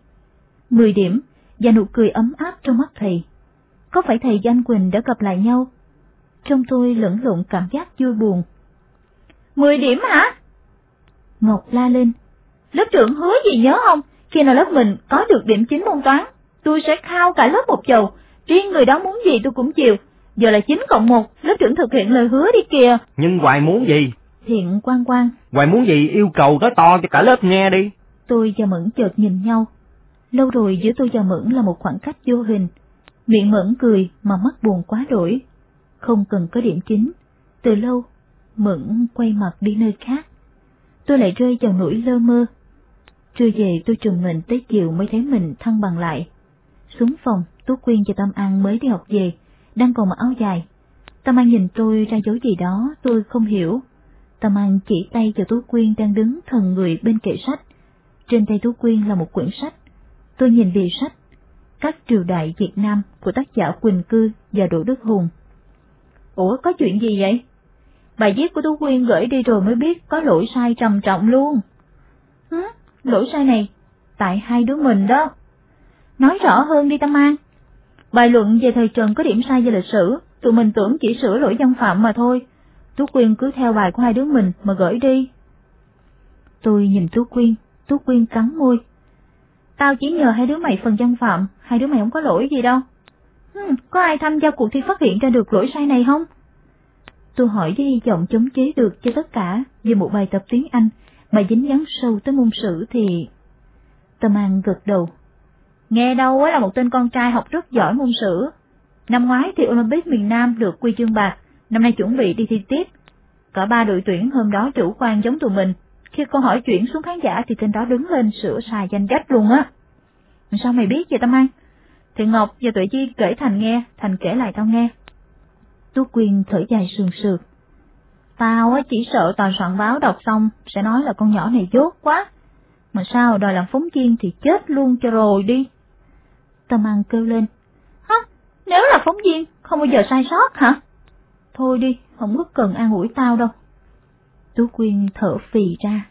Speaker 2: Mười điểm và nụ cười ấm áp trong mắt thầy. Có phải thầy và anh Quỳnh đã gặp lại nhau? Trong tôi lẫn lộn cảm giác vui buồn.
Speaker 4: Mười điểm hả?
Speaker 2: Ngọc la lên,
Speaker 4: Lớp trưởng hứa gì nhớ không? Khi nào lớp mình có được điểm chính môn toán, tôi sẽ khao cả lớp một chầu. Riêng người đó muốn gì tôi cũng chịu. Giờ là 9 cộng 1, lớp trưởng thực hiện lời hứa đi kìa.
Speaker 3: Nhưng Hoài muốn gì?
Speaker 2: Thiện quan quan.
Speaker 3: Hoài muốn gì yêu cầu nói to cho cả lớp nghe đi.
Speaker 2: Tôi và Mẫn chợt nhìn nhau. Lâu rồi giữa tôi và Mẫn là một khoảng cách vô hình. Miệng Mẫn cười mà mắt buồn quá đổi. Không cần có điểm chính. Từ lâu, Mẫn quay mặt đi nơi khác. Tôi lại rơi vào nỗi lơ mơ Trưa về tôi trùm mình tới chiều mới thấy mình thăng bằng lại. Xuống phòng, Tú Quyên và Tâm An mới đi học về, đang còn mặc áo dài. Tâm An nhìn tôi ra dấu gì đó tôi không hiểu. Tâm An chỉ tay cho Tú Quyên đang đứng thần người bên kệ sách. Trên tay Tú Quyên là một quyển sách. Tôi nhìn bìa sách, các triều đại Việt Nam của tác giả Quỳnh Cư và Đỗ Đức Hùng.
Speaker 4: Ủa có chuyện gì vậy? Bài viết của Tú Quyên gửi đi rồi mới biết có lỗi sai trầm trọng luôn. Hứ? Lỗi sai này, tại hai đứa mình đó. Nói rõ hơn đi Tâm An. Bài luận về thời Trần có điểm sai về lịch sử, tụi mình tưởng chỉ sửa lỗi dân phạm mà thôi. Tú Quyên cứ theo bài của hai đứa mình mà gửi đi. Tôi nhìn Tú Quyên, Tú Quyên cắn môi. Tao chỉ nhờ hai đứa mày phần dân phạm, hai đứa mày không có lỗi gì đâu. Hmm, có ai tham gia cuộc thi phát hiện ra được lỗi sai này không? Tôi hỏi với giọng chống chế được cho tất cả về một bài tập tiếng Anh mà dính dáng sâu tới môn sử thì... Tâm An gật đầu. Nghe đâu ấy là một tên con trai học rất giỏi môn sử. Năm ngoái thì Olympic miền Nam được quy chương bạc, năm nay chuẩn bị đi thi tiếp. Cả ba đội tuyển hôm đó chủ quan giống tụi mình. Khi câu hỏi chuyển xuống khán giả thì tên đó đứng lên sửa sai danh sách luôn á. Sao mày biết vậy Tâm An? Thì Ngọc và Tuệ Chi kể Thành nghe, Thành kể lại tao nghe. Tú Quyên thở dài sườn sượt. Tao á chỉ sợ tòa soạn báo đọc xong sẽ nói là con nhỏ này dốt quá. Mà sao đòi làm phóng viên thì chết luôn cho rồi đi. Tâm An kêu lên. Hả? Nếu là phóng viên, không bao giờ sai sót hả? Thôi đi, không có cần an ủi tao đâu. Tú Quyên thở phì ra.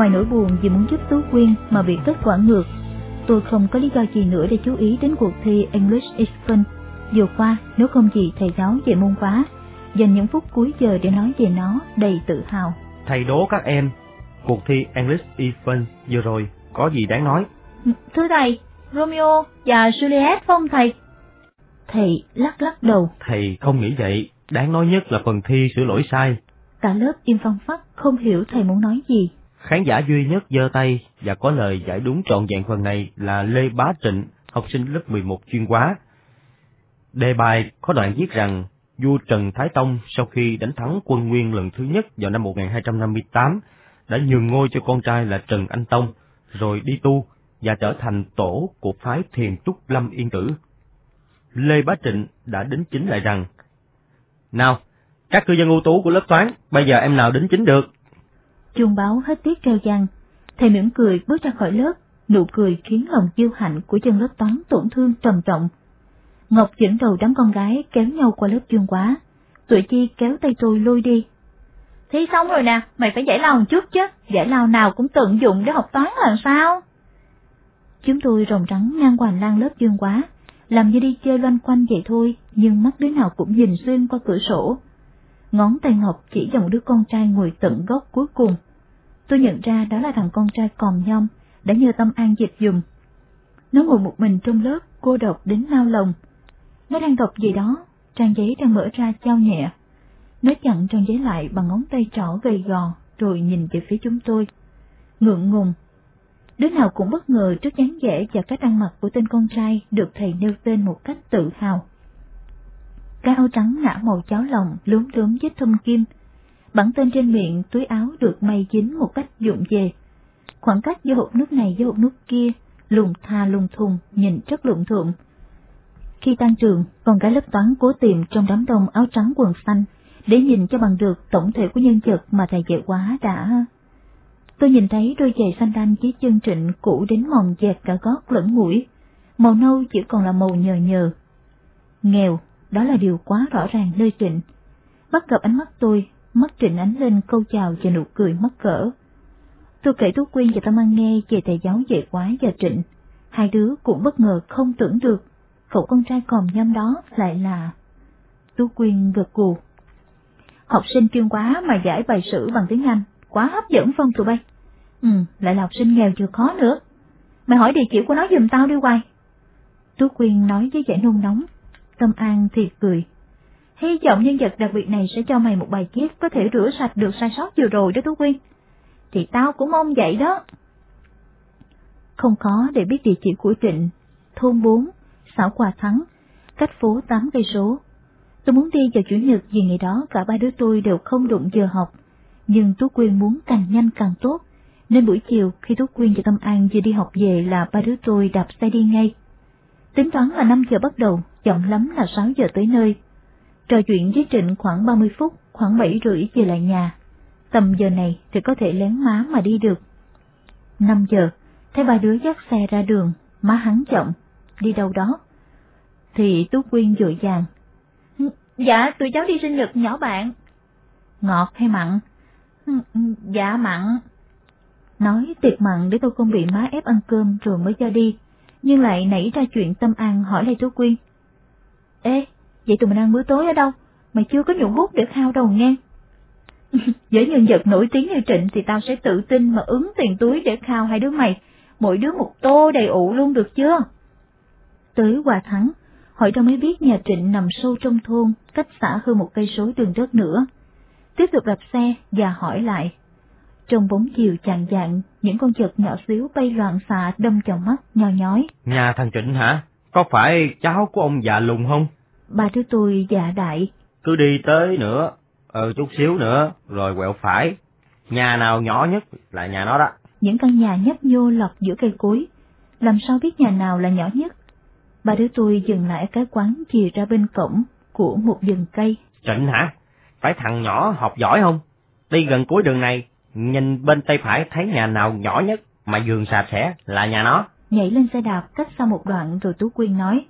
Speaker 4: Ngoài nỗi buồn vì muốn giúp Tú Quyên mà bị kết quả ngược, tôi không có lý do gì nữa để chú ý đến cuộc thi English Expen. Vừa qua, nếu không gì thầy giáo về môn hóa, dành những phút cuối giờ để nói về nó đầy tự hào.
Speaker 3: Thầy đố các em, cuộc thi English Expen vừa rồi có gì đáng nói?
Speaker 4: Thưa thầy, Romeo và Juliet không thầy? Thầy lắc lắc đầu.
Speaker 3: Thầy không nghĩ vậy, đáng nói nhất là phần thi sửa lỗi sai.
Speaker 4: Cả lớp im phăng phắc không hiểu thầy muốn nói gì.
Speaker 3: Khán giả duy nhất giơ tay và có lời giải đúng trọn vẹn phần này là Lê Bá Trịnh, học sinh lớp 11 chuyên hóa. Đề bài có đoạn viết rằng vua Trần Thái Tông sau khi đánh thắng quân Nguyên lần thứ nhất vào năm 1258 đã nhường ngôi cho con trai là Trần Anh Tông, rồi đi tu và trở thành tổ của phái thiền Trúc Lâm Yên Tử. Lê Bá Trịnh đã đính chính lại rằng, Nào, các cư dân ưu tú của lớp toán, bây giờ em nào đính chính được?
Speaker 2: Chuông báo hết tiết treo giăng, thầy mỉm cười bước ra khỏi lớp, nụ cười khiến lòng kiêu hạnh của chân lớp toán tổn thương trầm trọng. Ngọc dẫn đầu đám con gái kéo nhau qua lớp chuyên quá, tụi chi kéo tay tôi lôi đi.
Speaker 4: Thi xong rồi nè, mày phải giải lao một chút chứ, giải lao nào cũng tận dụng để học toán làm sao?
Speaker 2: Chúng tôi rồng rắn ngang qua hành lang lớp chuyên quá, làm như đi chơi loanh quanh vậy thôi, nhưng mắt đứa nào cũng nhìn xuyên qua cửa sổ, ngón tay Ngọc chỉ vào một đứa con trai ngồi tận góc cuối cùng. Tôi nhận ra đó là thằng con trai còm nhom, đã nhờ Tâm An dịch dùm. Nó ngồi một mình trong lớp, cô độc đến nao lòng. Nó đang đọc gì đó, trang giấy đang mở ra trao nhẹ. Nó chặn trang giấy lại bằng ngón tay trỏ gầy gò, rồi nhìn về phía chúng tôi. Ngượng ngùng. Đứa nào cũng bất ngờ trước dáng vẻ và cách ăn mặc của tên con trai được thầy nêu tên một cách tự hào. Cái áo trắng ngã màu cháo lòng lúm đốm vết thâm kim. Bản tên trên miệng túi áo được may dính một cách dụng về. Khoảng cách giữa hộp nước này với hộp nước kia, lùng tha lùng thùng, nhìn rất lụng thượng. Khi tan trường, con gái lớp toán cố tìm trong đám đông áo trắng quần xanh, để nhìn cho bằng được tổng thể của nhân vật mà thầy dạy quá đã. Tôi nhìn thấy đôi giày xanh đanh với chân trịnh cũ đến mòn dẹt cả gót lẫn mũi, màu nâu chỉ còn là màu nhờ nhờ. Nghèo, đó là điều quá rõ ràng nơi Trịnh. Bắt gặp ánh mắt tôi, mắt Trịnh ánh lên câu chào và nụ cười mắc cỡ. Tôi kể Tú Quyên và Tâm An nghe về thầy giáo dạy quái và Trịnh. Hai đứa cũng bất ngờ không tưởng được, cậu con trai còm nhâm đó lại là... Tú Quyên gật gù. Học sinh chuyên quá mà giải bài sử bằng tiếng Anh, quá hấp dẫn phong tụi bay. Ừ, lại là học sinh nghèo chưa khó nữa. Mày hỏi địa chỉ của nó giùm tao đi hoài. Tú Quyên nói với vẻ nôn nóng, Tâm An thì cười. Hy vọng nhân vật đặc biệt này sẽ cho mày một bài kiếp có thể rửa sạch được sai sót vừa rồi đó Tú Quyên. Thì tao cũng mong vậy đó. Không có để biết địa chỉ của Trịnh, thôn 4, xã Hòa Thắng, cách phố 8 cây số. Tôi muốn đi vào chủ nhật vì ngày đó cả ba đứa tôi đều không đụng giờ học, nhưng Tú Quyên muốn càng nhanh càng tốt, nên buổi chiều khi Tú Quyên và Tâm An vừa đi học về là ba đứa tôi đạp xe đi ngay. Tính toán là 5 giờ bắt đầu, chậm lắm là 6 giờ tới nơi. Trò chuyện với Trịnh khoảng 30 phút, khoảng 7 rưỡi về lại nhà. Tầm giờ này thì có thể lén má mà đi được. Năm giờ, thấy ba đứa dắt xe ra đường, má hắn chậm, đi đâu đó. Thì Tú Quyên dội vàng.
Speaker 4: Ừ, dạ, tụi cháu đi sinh nhật nhỏ bạn.
Speaker 2: Ngọt hay mặn?
Speaker 4: Ừ, ừ, dạ mặn.
Speaker 2: Nói tiệc mặn để tôi không bị má ép ăn cơm rồi mới cho đi, nhưng lại nảy ra chuyện tâm an hỏi lại Tú Quyên. Ê, vậy tụi mình ăn bữa tối ở đâu? Mày chưa có nhũ bút để khao đầu nghe. Với nhân vật nổi tiếng như Trịnh thì tao sẽ tự tin mà ứng tiền túi để khao hai đứa mày, mỗi đứa một tô đầy ụ luôn được chưa? Tới Hòa Thắng, hỏi tao mới biết nhà Trịnh nằm sâu trong thôn, cách xã hơn một cây số đường đất nữa. Tiếp tục đạp xe và hỏi lại. Trong bóng chiều chạng dạng, những con chợt nhỏ xíu bay loạn xạ đâm vào mắt, nho nhói.
Speaker 3: Nhà thằng Trịnh hả? Có phải cháu của ông già lùng không?
Speaker 2: Ba đứa tôi dạ đại.
Speaker 3: Cứ đi tới nữa, ờ chút xíu nữa, rồi quẹo phải. Nhà nào nhỏ nhất là nhà nó đó.
Speaker 2: Những căn nhà nhấp nhô lọt giữa cây cối. Làm sao biết nhà nào là nhỏ nhất? Ba đứa tôi dừng lại cái quán chìa ra bên cổng của một rừng cây.
Speaker 3: Trịnh hả? Phải thằng nhỏ học giỏi không? Đi gần cuối đường này, nhìn bên tay phải thấy nhà nào nhỏ nhất mà giường sạch sẽ là nhà nó.
Speaker 2: Nhảy lên xe đạp cách sau một đoạn rồi Tú Quyên nói.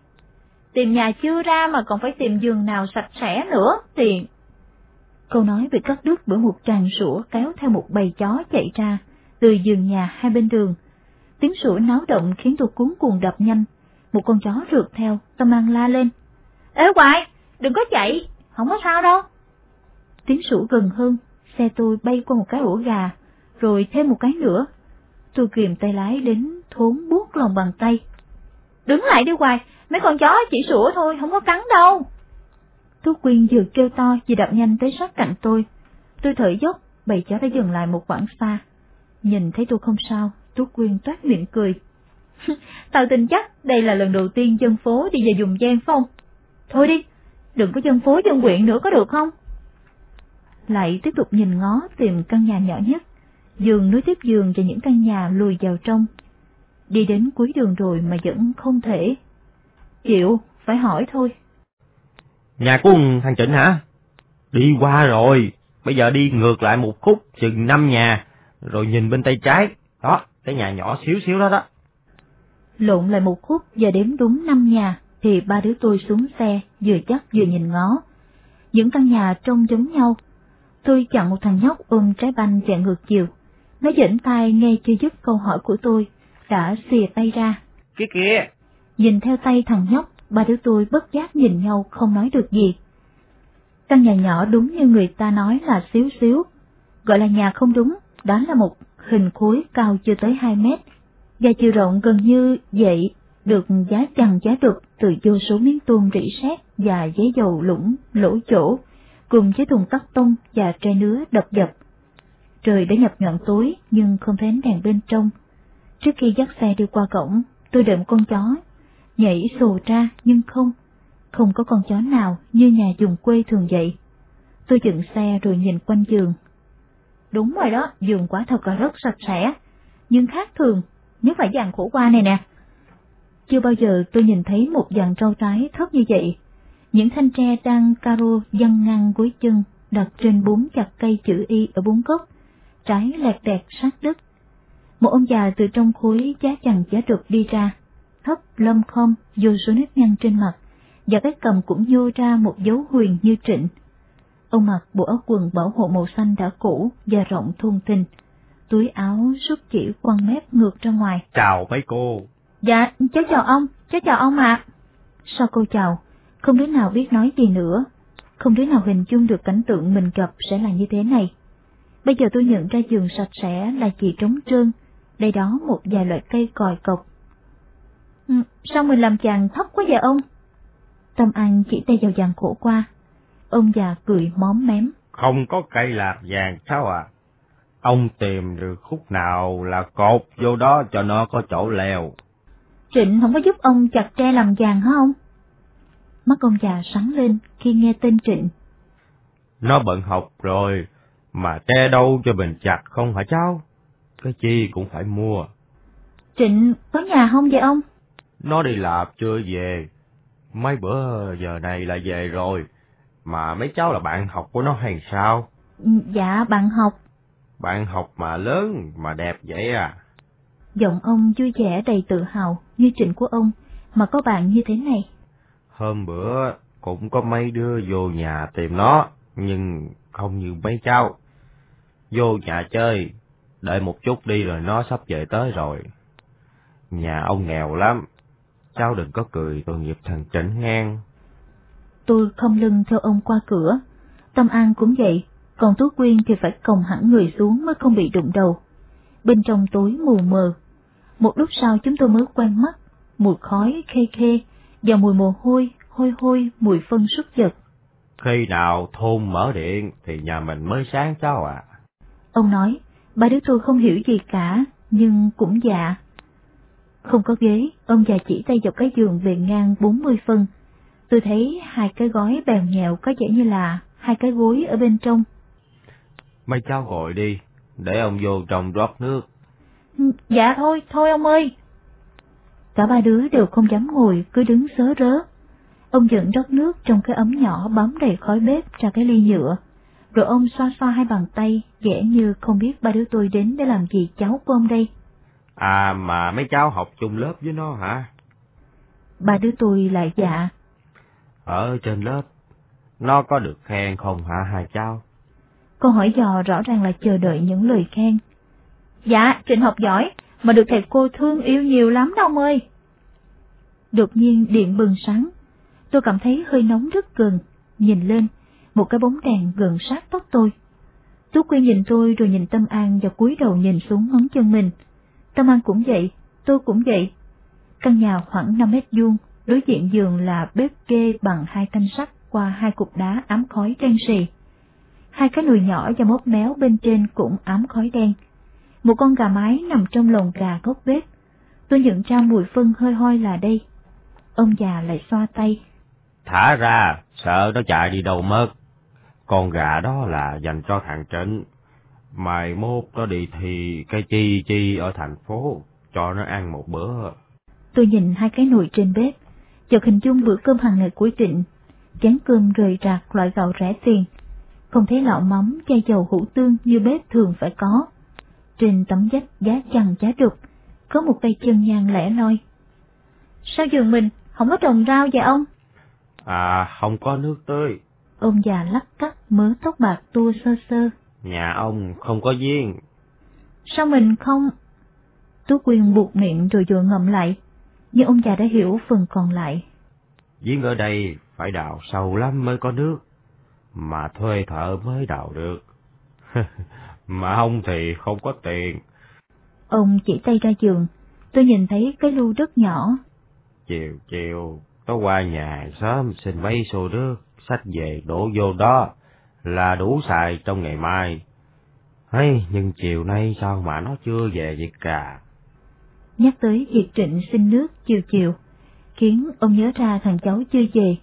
Speaker 4: Tìm nhà chưa ra mà còn phải tìm giường nào sạch sẽ nữa, thì...
Speaker 2: Câu nói bị cắt đứt bởi một tràng sủa kéo theo một bầy chó chạy ra từ giường nhà hai bên đường. Tiếng sủa náo động khiến tôi cuốn cuồng đập nhanh. Một con chó rượt theo, tôi mang la lên.
Speaker 4: Ê hoài, đừng có chạy, không có sao đâu.
Speaker 2: Tiếng sủa gần hơn, xe tôi bay qua một cái ổ gà, rồi thêm một cái nữa. Tôi kìm tay lái đến thốn buốt lòng bàn tay.
Speaker 4: Đứng lại đi hoài, mấy con chó chỉ sủa thôi, không có cắn đâu.
Speaker 2: Tú Quyên vừa kêu to vừa đạp nhanh tới sát cạnh tôi. Tôi thở dốc, bầy chó đã dừng lại một khoảng xa. Nhìn thấy tôi không sao, Tú Quyên toát miệng cười.
Speaker 4: Tao tin chắc đây là lần đầu tiên dân phố đi về dùng gian phong. Thôi đi, đừng có dân phố dân quyện nữa có được không?
Speaker 2: Lại tiếp tục nhìn ngó tìm căn nhà nhỏ nhất, giường nối tiếp giường và những căn nhà lùi vào trong. Đi đến cuối đường rồi mà vẫn không thể. Chịu, phải hỏi thôi.
Speaker 3: Nhà của thằng Trịnh hả? Đi qua rồi, bây giờ đi ngược lại một khúc chừng năm nhà, rồi nhìn bên tay trái, đó, cái nhà nhỏ xíu xíu đó đó.
Speaker 2: Lộn lại một khúc và đếm đúng năm nhà, thì ba đứa tôi xuống xe, vừa chắc vừa nhìn ngó. Những căn nhà trông giống nhau. Tôi chặn một thằng nhóc ôm trái banh chạy ngược chiều. Nó dẫn tay nghe chưa dứt câu hỏi của tôi, đã xìa tay ra.
Speaker 3: Kia kìa!
Speaker 2: Nhìn theo tay thằng nhóc, ba đứa tôi bất giác nhìn nhau không nói được gì. Căn nhà nhỏ đúng như người ta nói là xíu xíu, gọi là nhà không đúng, đó là một hình khối cao chưa tới 2 mét, và chiều rộng gần như vậy, được giá chằng giá đực từ vô số miếng tôn rỉ sét và giấy dầu lũng lỗ chỗ, cùng với thùng cắt tông và trai nứa đập dập. Trời đã nhập nhọn tối nhưng không thấy ánh đèn bên trong. Trước khi dắt xe đi qua cổng, tôi đợi con chó nhảy sồ ra nhưng không, không có con chó nào như nhà dùng quê thường vậy. Tôi dựng xe rồi nhìn quanh giường.
Speaker 4: Đúng rồi đó, giường quả thật là rất sạch sẽ, nhưng khác thường, nhất là dàn khổ qua này nè.
Speaker 2: Chưa bao giờ tôi nhìn thấy một dàn rau trái thấp như vậy. Những thanh tre đang caro dăng ngang gối chân đặt trên bốn chặt cây chữ Y ở bốn gốc, trái lẹt đẹt sát đất. Một ông già từ trong khối giá chằng giá trượt đi ra, thấp lâm khom vô số nếp nhăn trên mặt, và cái cầm cũng nhô ra một dấu huyền như trịnh. Ông mặc bộ áo quần bảo hộ màu xanh đã cũ và rộng thun thình, túi áo xuất chỉ quăng mép ngược ra ngoài.
Speaker 3: Chào mấy cô.
Speaker 4: Dạ, cháu chào ông, cháu chào ông ạ.
Speaker 2: Sau câu chào, không đứa nào biết nói gì nữa, không đứa nào hình dung được cảnh tượng mình gặp sẽ là như thế này. Bây giờ tôi nhận ra giường sạch sẽ là chỉ trống trơn, đây đó một vài loại cây còi cọc
Speaker 4: Ừ, sao mình làm chàng thấp quá vậy ông?
Speaker 2: Tâm An chỉ tay vào vàng khổ qua. Ông già cười móm mém.
Speaker 3: Không có cây lạc vàng sao à? Ông tìm được khúc nào là cột vô đó cho nó có chỗ leo.
Speaker 4: Trịnh không có giúp ông chặt tre làm vàng hả ông?
Speaker 2: Mắt ông già sáng lên khi nghe tên Trịnh.
Speaker 3: Nó bận học rồi, mà tre đâu cho mình chặt không hả cháu? Cái chi cũng phải mua.
Speaker 4: Trịnh có nhà không vậy ông?
Speaker 3: Nó đi làm chưa về. Mấy bữa giờ này là về rồi. Mà mấy cháu là bạn học của nó hay sao?
Speaker 4: Dạ, bạn học.
Speaker 3: bạn học mà lớn mà đẹp vậy à?
Speaker 2: Giọng ông vui vẻ đầy tự hào như trịnh của ông, mà có bạn như thế này.
Speaker 3: Hôm bữa cũng có mấy đứa vô nhà tìm nó, nhưng không như mấy cháu. Vô nhà chơi, đợi một chút đi rồi nó sắp về tới rồi. Nhà ông nghèo lắm, cháu đừng có cười tội nghiệp thằng Trịnh ngang.
Speaker 2: Tôi không lưng theo ông qua cửa, Tâm An cũng vậy, còn Tú Quyên thì phải còng hẳn người xuống mới không bị đụng đầu. Bên trong tối mù mờ. Một lúc sau chúng tôi mới quen mắt, mùi khói khê khê và mùi mồ hôi, hôi hôi, mùi phân súc vật.
Speaker 3: Khi nào thôn mở điện thì nhà mình mới sáng cháu à.
Speaker 2: Ông nói, ba đứa tôi không hiểu gì cả, nhưng cũng dạ. Không có ghế, ông già chỉ tay dọc cái giường về ngang 40 phân. Tôi thấy hai cái gói bèo nhẹo có vẻ như là hai cái gối ở bên trong.
Speaker 3: Mấy cháu gọi đi, để ông vô trong rót nước.
Speaker 4: Ừ, dạ thôi, thôi ông ơi.
Speaker 2: Cả ba đứa đều không dám ngồi, cứ đứng sớ rớ. Ông dựng rót nước trong cái ấm nhỏ bám đầy khói bếp ra cái ly nhựa. Rồi ông xoa xoa hai bàn tay, vẻ như không biết ba đứa tôi đến để làm gì cháu của ông đây.
Speaker 3: À mà mấy cháu học chung lớp với nó hả?
Speaker 2: Ba đứa tôi lại dạ.
Speaker 3: Ở trên lớp, nó có được khen không hả hai cháu?
Speaker 2: Câu hỏi dò rõ ràng là chờ đợi những lời khen.
Speaker 4: Dạ, Trịnh học giỏi, mà được thầy cô thương yêu nhiều lắm đâu ơi.
Speaker 2: Đột nhiên điện bừng sáng, tôi cảm thấy hơi nóng rất gần, nhìn lên, một cái bóng đèn gần sát tóc tôi. Tú Quyên nhìn tôi rồi nhìn Tâm An và cúi đầu nhìn xuống ngón chân mình. Tâm An cũng vậy, tôi cũng vậy. Căn nhà khoảng 5 mét vuông, đối diện giường là bếp kê bằng hai thanh sắt qua hai cục đá ám khói đen sì. Hai cái nồi nhỏ và mốt méo bên trên cũng ám khói đen. Một con gà mái nằm trong lồng gà gốc bếp. Tôi nhận ra mùi phân hơi hôi là đây. Ông già lại xoa tay.
Speaker 3: Thả ra, sợ nó chạy đi đâu mất. Con gà đó là dành cho thằng Trịnh. Mai mốt nó đi thì cái chi chi ở thành phố, cho nó ăn một bữa.
Speaker 2: Tôi nhìn hai cái nồi trên bếp, chợt hình dung bữa cơm hàng ngày của Trịnh. Chén cơm rời rạc loại gạo rẻ tiền, không thấy lọ mắm chai dầu hữu tương như bếp thường phải có. Trên tấm vách giá chằng giá đục, có một tay chân nhang lẻ loi.
Speaker 4: Sao giường mình không có trồng rau vậy ông?
Speaker 3: À, không có nước tươi.
Speaker 2: Ông già lắc cắt mớ tóc bạc tua sơ sơ.
Speaker 3: Nhà ông không có giếng.
Speaker 4: Sao mình không...
Speaker 2: Tú Quyên buộc miệng rồi vừa ngậm lại, nhưng ông già đã hiểu phần còn lại.
Speaker 3: Giếng ở đây phải đào sâu lắm mới có nước, mà thuê thợ mới đào được. mà ông thì không có tiền.
Speaker 2: Ông chỉ tay ra giường, tôi nhìn thấy cái lu rất nhỏ.
Speaker 3: Chiều chiều, tôi qua nhà sớm xin mấy xô nước, sách về đổ vô đó, là đủ xài trong ngày mai. Hay, nhưng chiều nay sao mà nó chưa về vậy cả?
Speaker 2: Nhắc tới việc Trịnh xin nước chiều chiều, khiến ông nhớ ra thằng cháu chưa về.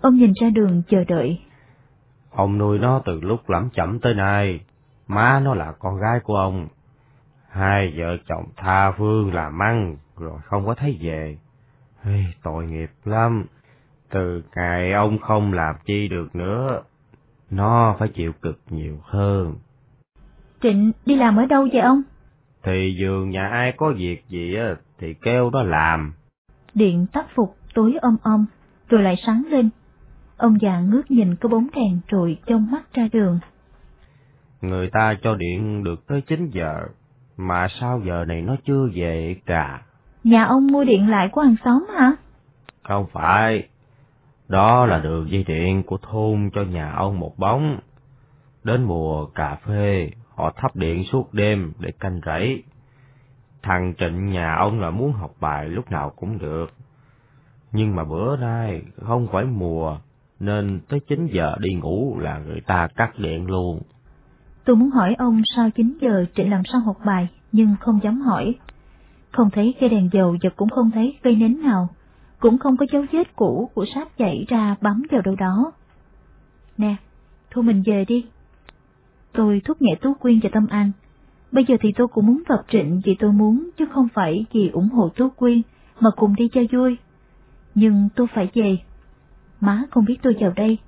Speaker 2: Ông nhìn ra đường chờ đợi.
Speaker 3: Ông nuôi nó từ lúc lắm chậm tới nay, má nó là con gái của ông. Hai vợ chồng tha phương làm ăn, rồi không có thấy về. Hey, tội nghiệp lắm. Từ ngày ông không làm chi được nữa, nó phải chịu cực nhiều hơn.
Speaker 4: Trịnh đi làm ở đâu vậy ông?
Speaker 3: Thì giường nhà ai có việc gì á, thì kêu nó làm.
Speaker 2: Điện tắt phục tối om om, rồi lại sáng lên. Ông già ngước nhìn cái bóng đèn rồi trông mắt ra đường.
Speaker 3: Người ta cho điện được tới 9 giờ, mà sao giờ này nó chưa về cả?
Speaker 4: Nhà ông mua điện lại của hàng xóm hả?
Speaker 3: Không phải, đó là đường dây điện của thôn cho nhà ông một bóng. Đến mùa cà phê, họ thắp điện suốt đêm để canh rẫy. Thằng Trịnh nhà ông là muốn học bài lúc nào cũng được. Nhưng mà bữa nay không phải mùa, nên tới 9 giờ đi ngủ là người ta cắt điện luôn.
Speaker 2: Tôi muốn hỏi ông sao 9 giờ Trịnh làm sao học bài, nhưng không dám hỏi. Không thấy cây đèn dầu và cũng không thấy cây nến nào, cũng không có dấu vết cũ của sáp chảy ra bấm vào đâu đó. Nè, thôi mình về đi. Tôi thúc nhẹ Tú Quyên và Tâm An. Bây giờ thì tôi cũng muốn gặp Trịnh vì tôi muốn, chứ không phải vì ủng hộ Tú Quyên, mà cùng đi cho vui. Nhưng tôi phải về. Má không biết tôi vào đây.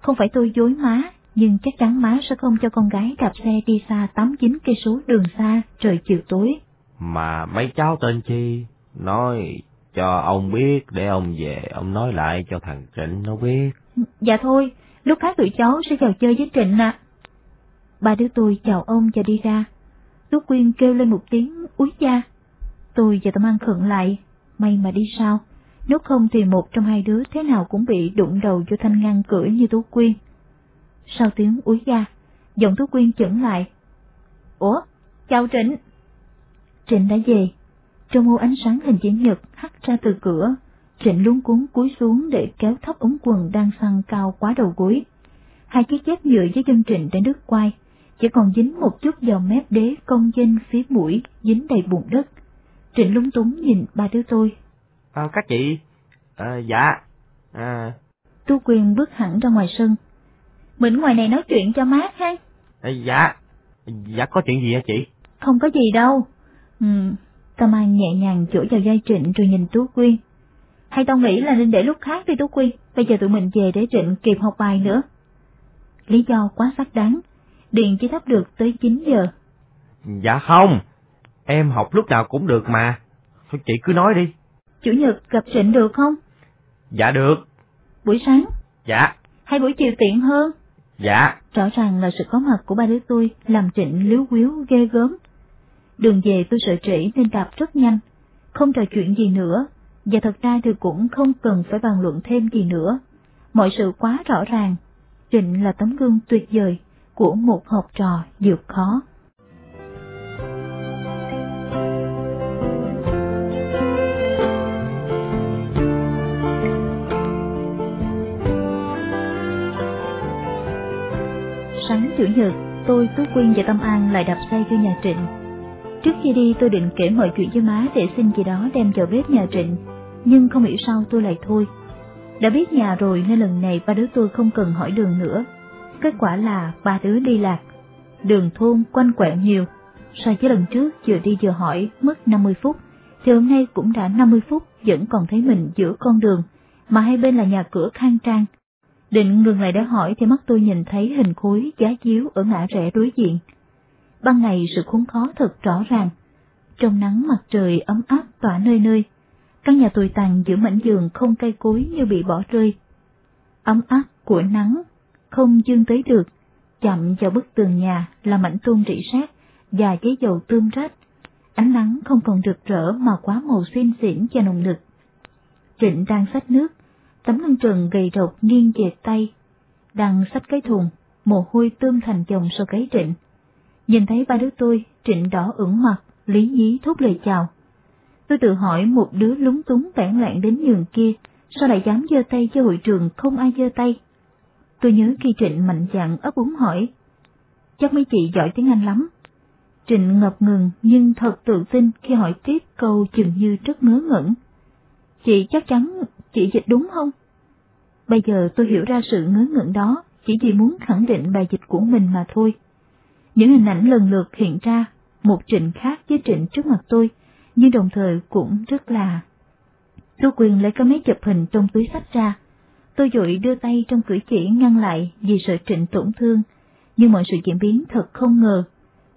Speaker 2: Không phải tôi dối má, nhưng chắc chắn má sẽ không cho con gái đạp xe đi xa tám chín cây số đường xa trời chiều tối.
Speaker 3: Mà mấy cháu tên chi, nói cho ông biết để ông về, ông nói lại cho thằng Trịnh nó biết.
Speaker 2: Dạ thôi, lúc khác tụi cháu sẽ vào chơi với Trịnh ạ. Ba đứa tôi chào ông và đi ra. Tú Quyên kêu lên một tiếng úi cha. Tôi và Tâm An khựng lại, may mà đi sao. Nếu không thì một trong hai đứa thế nào cũng bị đụng đầu vô thanh ngăn cửa như Tú Quyên. Sau tiếng úi ra, giọng Tú Quyên chững lại. Ủa, chào Trịnh. Trịnh đã về. Trong ô ánh sáng hình chữ nhật hắt ra từ cửa, Trịnh luống cuốn cúi xuống để kéo thấp ống quần đang săn cao quá đầu gối. Hai chiếc dép nhựa với chân Trịnh đã đứt quai, chỉ còn dính một chút vào mép đế công danh phía mũi, dính đầy bùn đất. Trịnh lúng túng nhìn ba đứa tôi.
Speaker 3: À, các chị, à, dạ, à...
Speaker 2: Tu Quyền bước hẳn ra ngoài sân. Mình ngoài này nói chuyện cho mát ha.
Speaker 3: À, dạ, dạ có chuyện gì hả chị?
Speaker 2: Không có gì đâu. Ừ, Tâm An nhẹ nhàng chỗ vào vai Trịnh rồi nhìn Tú Quyên. Hay tao nghĩ là nên để lúc khác đi Tú Quyên, bây giờ tụi mình về để Trịnh kịp học bài nữa. Lý do quá xác đáng, điện chỉ thắp được tới 9 giờ.
Speaker 3: Dạ không, em học lúc nào cũng được mà. Thôi chị cứ nói đi.
Speaker 2: Chủ nhật gặp Trịnh được không?
Speaker 3: Dạ được.
Speaker 2: Buổi sáng?
Speaker 3: Dạ.
Speaker 2: Hay buổi chiều tiện hơn?
Speaker 3: Dạ.
Speaker 2: Rõ ràng là sự có mặt của ba đứa tôi làm Trịnh liếu quýu ghê gớm. Đường về tôi sợ trễ nên đạp rất nhanh, không trò chuyện gì nữa, và thật ra thì cũng không cần phải bàn luận thêm gì nữa. Mọi sự quá rõ ràng, Trịnh là tấm gương tuyệt vời của một học trò vượt khó. Sáng Chủ nhật, tôi, Tú Quyên và Tâm An lại đạp xe cho nhà Trịnh. Trước khi đi tôi định kể mọi chuyện với má để xin gì đó đem vào bếp nhà Trịnh, nhưng không hiểu sao tôi lại thôi. Đã biết nhà rồi nên lần này ba đứa tôi không cần hỏi đường nữa. Kết quả là ba đứa đi lạc. Đường thôn quanh quẹo nhiều, so với lần trước vừa đi vừa hỏi mất 50 phút, thì hôm nay cũng đã 50 phút vẫn còn thấy mình giữa con đường, mà hai bên là nhà cửa khang trang. Định ngừng lại để hỏi thì mắt tôi nhìn thấy hình khối giá chiếu ở ngã rẽ đối diện. Ban ngày sự khốn khó thật rõ ràng. Trong nắng mặt trời ấm áp tỏa nơi nơi, căn nhà tồi tàn giữa mảnh giường không cây cối như bị bỏ rơi. Ấm áp của nắng, không dương tới được, chậm vào bức tường nhà là mảnh tôn rỉ sét và giấy dầu tươm rách. Ánh nắng không còn rực rỡ mà quá màu xinh xỉn và nồng nực. Trịnh đang xách nước, tấm lưng trần gầy rộc nghiêng về tay, đang xách cái thùng, mồ hôi tươm thành chồng sau cái trịnh. Nhìn thấy ba đứa tôi, trịnh đỏ ửng mặt, lý nhí thốt lời chào. Tôi tự hỏi một đứa lúng túng vẻn lạng đến giường kia, sao lại dám giơ tay cho hội trường không ai giơ tay. Tôi nhớ khi Trịnh mạnh dạn ấp úng hỏi, chắc mấy chị giỏi tiếng Anh lắm. Trịnh ngập ngừng nhưng thật tự tin khi hỏi tiếp câu chừng như rất ngớ ngẩn. Chị chắc chắn chị dịch đúng không? Bây giờ tôi hiểu ra sự ngớ ngẩn đó chỉ vì muốn khẳng định bài dịch của mình mà thôi. Những hình ảnh lần lượt hiện ra, một trịnh khác với trịnh trước mặt tôi, nhưng đồng thời cũng rất là... Tôi quyền lấy cái máy chụp hình trong túi sách ra. Tôi dội đưa tay trong cử chỉ ngăn lại vì sợ trịnh tổn thương, nhưng mọi sự diễn biến thật không ngờ.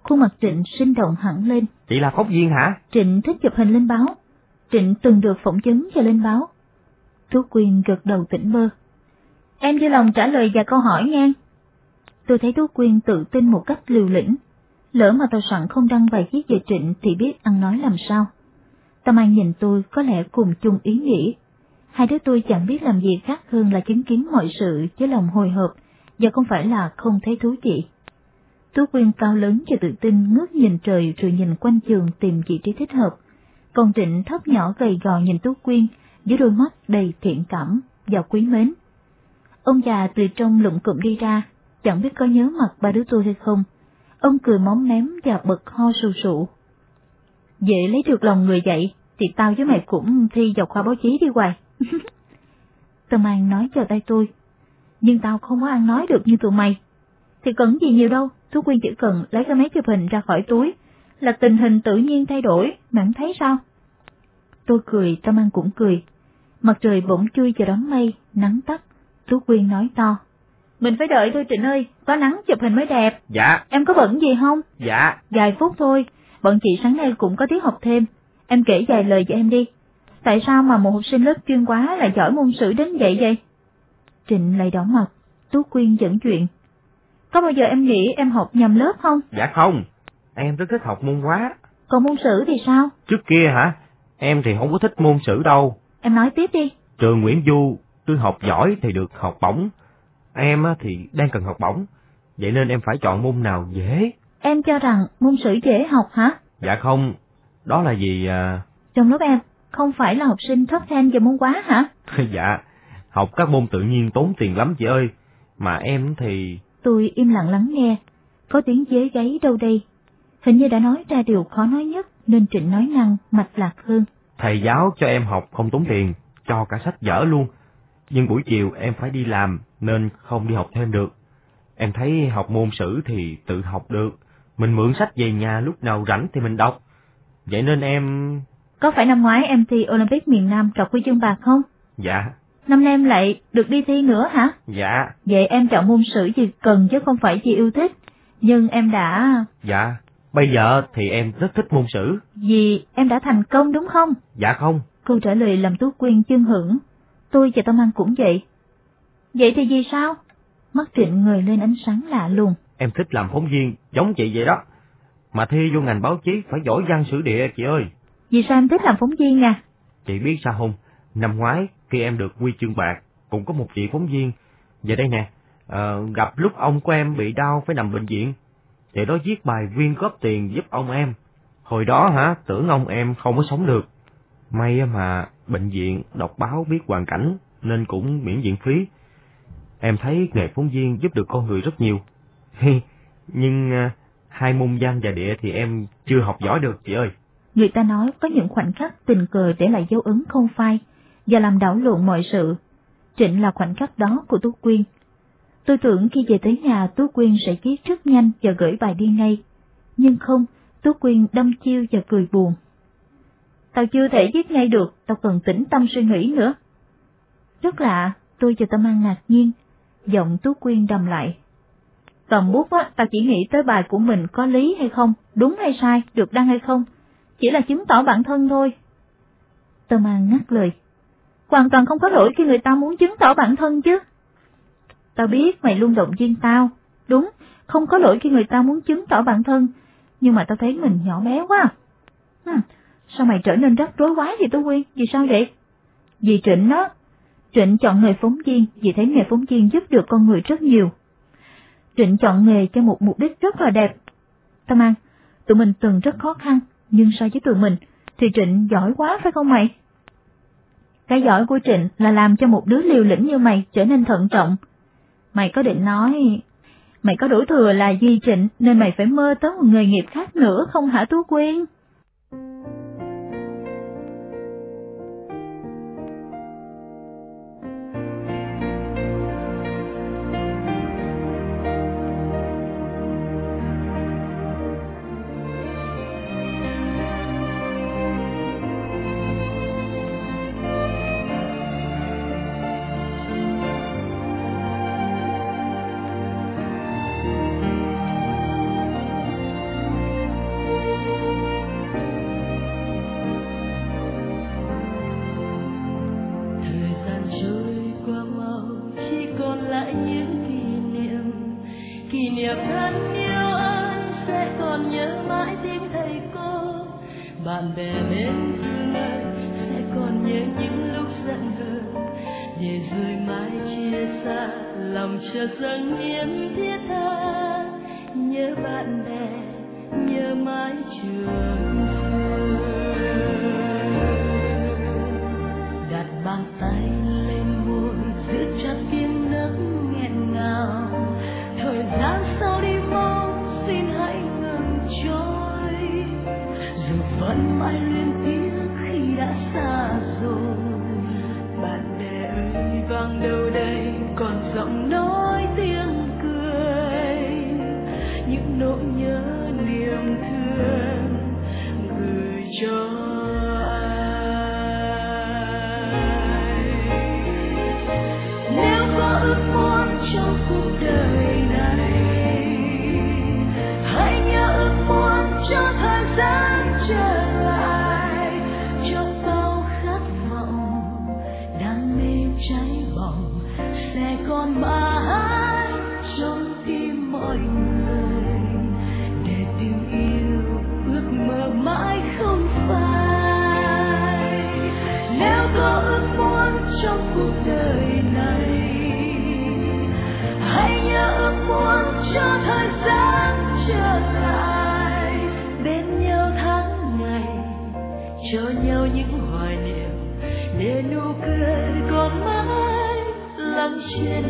Speaker 2: Khuôn mặt trịnh sinh động hẳn lên.
Speaker 3: Chị là phóng viên hả?
Speaker 2: Trịnh thích chụp hình lên báo. Trịnh từng được phỏng vấn cho lên báo. Tú Quyên gật đầu tỉnh bơ. Em vui lòng trả lời vài câu hỏi nghe. Tôi thấy Tú Quyên tự tin một cách liều lĩnh. Lỡ mà tôi sẵn không đăng bài viết về Trịnh thì biết ăn nói làm sao. Tâm An nhìn tôi có lẽ cùng chung ý nghĩ. Hai đứa tôi chẳng biết làm gì khác hơn là chứng kiến mọi sự với lòng hồi hộp, và không phải là không thấy thú vị. Tú Quyên cao lớn và tự tin ngước nhìn trời rồi nhìn quanh trường tìm vị trí thích hợp. Còn Trịnh thấp nhỏ gầy gò nhìn Tú Quyên với đôi mắt đầy thiện cảm và quý mến. Ông già từ trong lụng cụm đi ra, chẳng biết có nhớ mặt ba đứa tôi hay không. Ông cười móm mém và bật ho sù sụ. Dễ lấy được lòng người vậy, thì tao với mày cũng thi vào khoa báo chí đi hoài. Tâm An nói cho tay tôi, nhưng tao không có ăn nói được như tụi mày. Thì cần gì nhiều đâu, Thú Quyên chỉ cần lấy cái máy chụp hình ra khỏi túi, là tình hình tự nhiên thay đổi, mà không thấy sao? Tôi cười, Tâm An cũng cười. Mặt trời bỗng chui vào đám mây, nắng tắt, Tú Quyên nói to. Mình phải đợi thôi Trịnh ơi, có nắng chụp hình mới đẹp.
Speaker 3: Dạ.
Speaker 2: Em có bận gì không?
Speaker 3: Dạ.
Speaker 2: Vài phút thôi, bọn chị sáng nay cũng có tiết học thêm. Em kể vài lời cho em đi. Tại sao mà một học sinh lớp chuyên quá lại giỏi môn sử đến vậy vậy? Trịnh lại đỏ mặt, Tú Quyên dẫn chuyện. Có bao giờ em nghĩ em học nhầm lớp không?
Speaker 3: Dạ không, em rất thích học môn hóa.
Speaker 2: Còn môn sử thì sao?
Speaker 3: Trước kia hả? Em thì không có thích môn sử đâu.
Speaker 2: Em nói tiếp đi.
Speaker 3: Trường Nguyễn Du, tôi học giỏi thì được học bổng. Em thì đang cần học bổng, vậy nên em phải chọn môn nào dễ.
Speaker 2: Em cho rằng môn sử dễ học hả?
Speaker 3: Dạ không, đó là gì à...
Speaker 2: Trong lớp em, không phải là học sinh top 10 về môn hóa hả?
Speaker 3: dạ, học các môn tự nhiên tốn tiền lắm chị ơi. Mà em thì...
Speaker 2: Tôi im lặng lắng nghe, có tiếng dế gáy đâu đây. Hình như đã nói ra điều khó nói nhất, nên Trịnh nói năng, mạch lạc hơn.
Speaker 3: Thầy giáo cho em học không tốn tiền, cho cả sách vở luôn. Nhưng buổi chiều em phải đi làm, nên không đi học thêm được. Em thấy học môn sử thì tự học được, mình mượn sách về nhà lúc nào rảnh thì mình đọc. Vậy nên em...
Speaker 2: Có phải năm ngoái em thi Olympic miền Nam đoạt huy chương bạc không?
Speaker 3: Dạ.
Speaker 2: Năm nay em lại được đi thi nữa hả?
Speaker 3: Dạ.
Speaker 2: Vậy em chọn môn sử vì cần chứ không phải vì yêu thích. Nhưng em đã...
Speaker 3: Dạ, bây giờ thì em rất thích môn sử.
Speaker 2: Vì em đã thành công đúng không?
Speaker 3: Dạ không.
Speaker 2: Câu trả lời làm Tú Quyên chưng hửng. Tôi và Tâm An cũng vậy. Vậy thì vì sao? Mắt Trịnh người lên ánh sáng lạ lùng.
Speaker 3: Em thích làm phóng viên, giống chị vậy đó. Mà thi vô ngành báo chí phải giỏi văn sử địa chị ơi.
Speaker 2: Vì sao em thích làm phóng viên à?
Speaker 3: Chị biết sao không? Năm ngoái khi em được huy chương bạc, cũng có một chị phóng viên. Về đây nè, uh, gặp lúc ông của em bị đau phải nằm bệnh viện. Chị đó viết bài viên góp tiền giúp ông em. Hồi đó hả, tưởng ông em không có sống được. May mà bệnh viện đọc báo biết hoàn cảnh nên cũng miễn viện phí. Em thấy nghề phóng viên giúp được con người rất nhiều. Nhưng à, hai môn văn và địa thì em chưa học giỏi được chị ơi.
Speaker 2: Người ta nói có những khoảnh khắc tình cờ để lại dấu ấn không phai và làm đảo lộn mọi sự. Trịnh là khoảnh khắc đó của Tú Quyên. Tôi tưởng khi về tới nhà Tú Quyên sẽ viết rất nhanh và gửi bài đi ngay. Nhưng không, Tú Quyên đâm chiêu và cười buồn. Tao chưa thể viết ngay được, tao cần tĩnh tâm suy nghĩ nữa. Rất lạ, tôi và Tâm An ngạc nhiên, giọng Tú Quyên đầm lại. Cầm bút á, tao chỉ nghĩ tới bài của mình có lý hay không, đúng hay sai, được đăng hay không, chỉ là chứng tỏ bản thân thôi. Tâm An ngắt lời. Hoàn toàn không có lỗi khi người ta muốn chứng tỏ bản thân chứ. Tao biết mày luôn động viên tao, đúng, không có lỗi khi người ta muốn chứng tỏ bản thân, nhưng mà tao thấy mình nhỏ bé quá. Hừm, sao mày trở nên rắc rối quá vậy Tú Quyên, vì sao vậy? Vì Trịnh đó, Trịnh chọn nghề phóng viên vì thấy nghề phóng viên giúp được con người rất nhiều. Trịnh chọn nghề cho một mục đích rất là đẹp. Tâm An, tụi mình từng rất khó khăn, nhưng so với tụi mình, thì Trịnh giỏi quá phải không mày? Cái giỏi của Trịnh là làm cho một đứa liều lĩnh như mày trở nên thận trọng. Mày có định nói, mày có đủ thừa là Di Trịnh nên mày phải mơ tới một nghề nghiệp khác nữa không hả Tú Quyên? vang đâu đây còn giọng nói 却。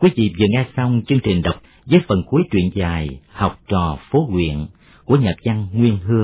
Speaker 1: Quý vị vừa nghe xong chương trình đọc với phần cuối truyện dài Học trò phố huyện của nhạc văn Nguyên Hương.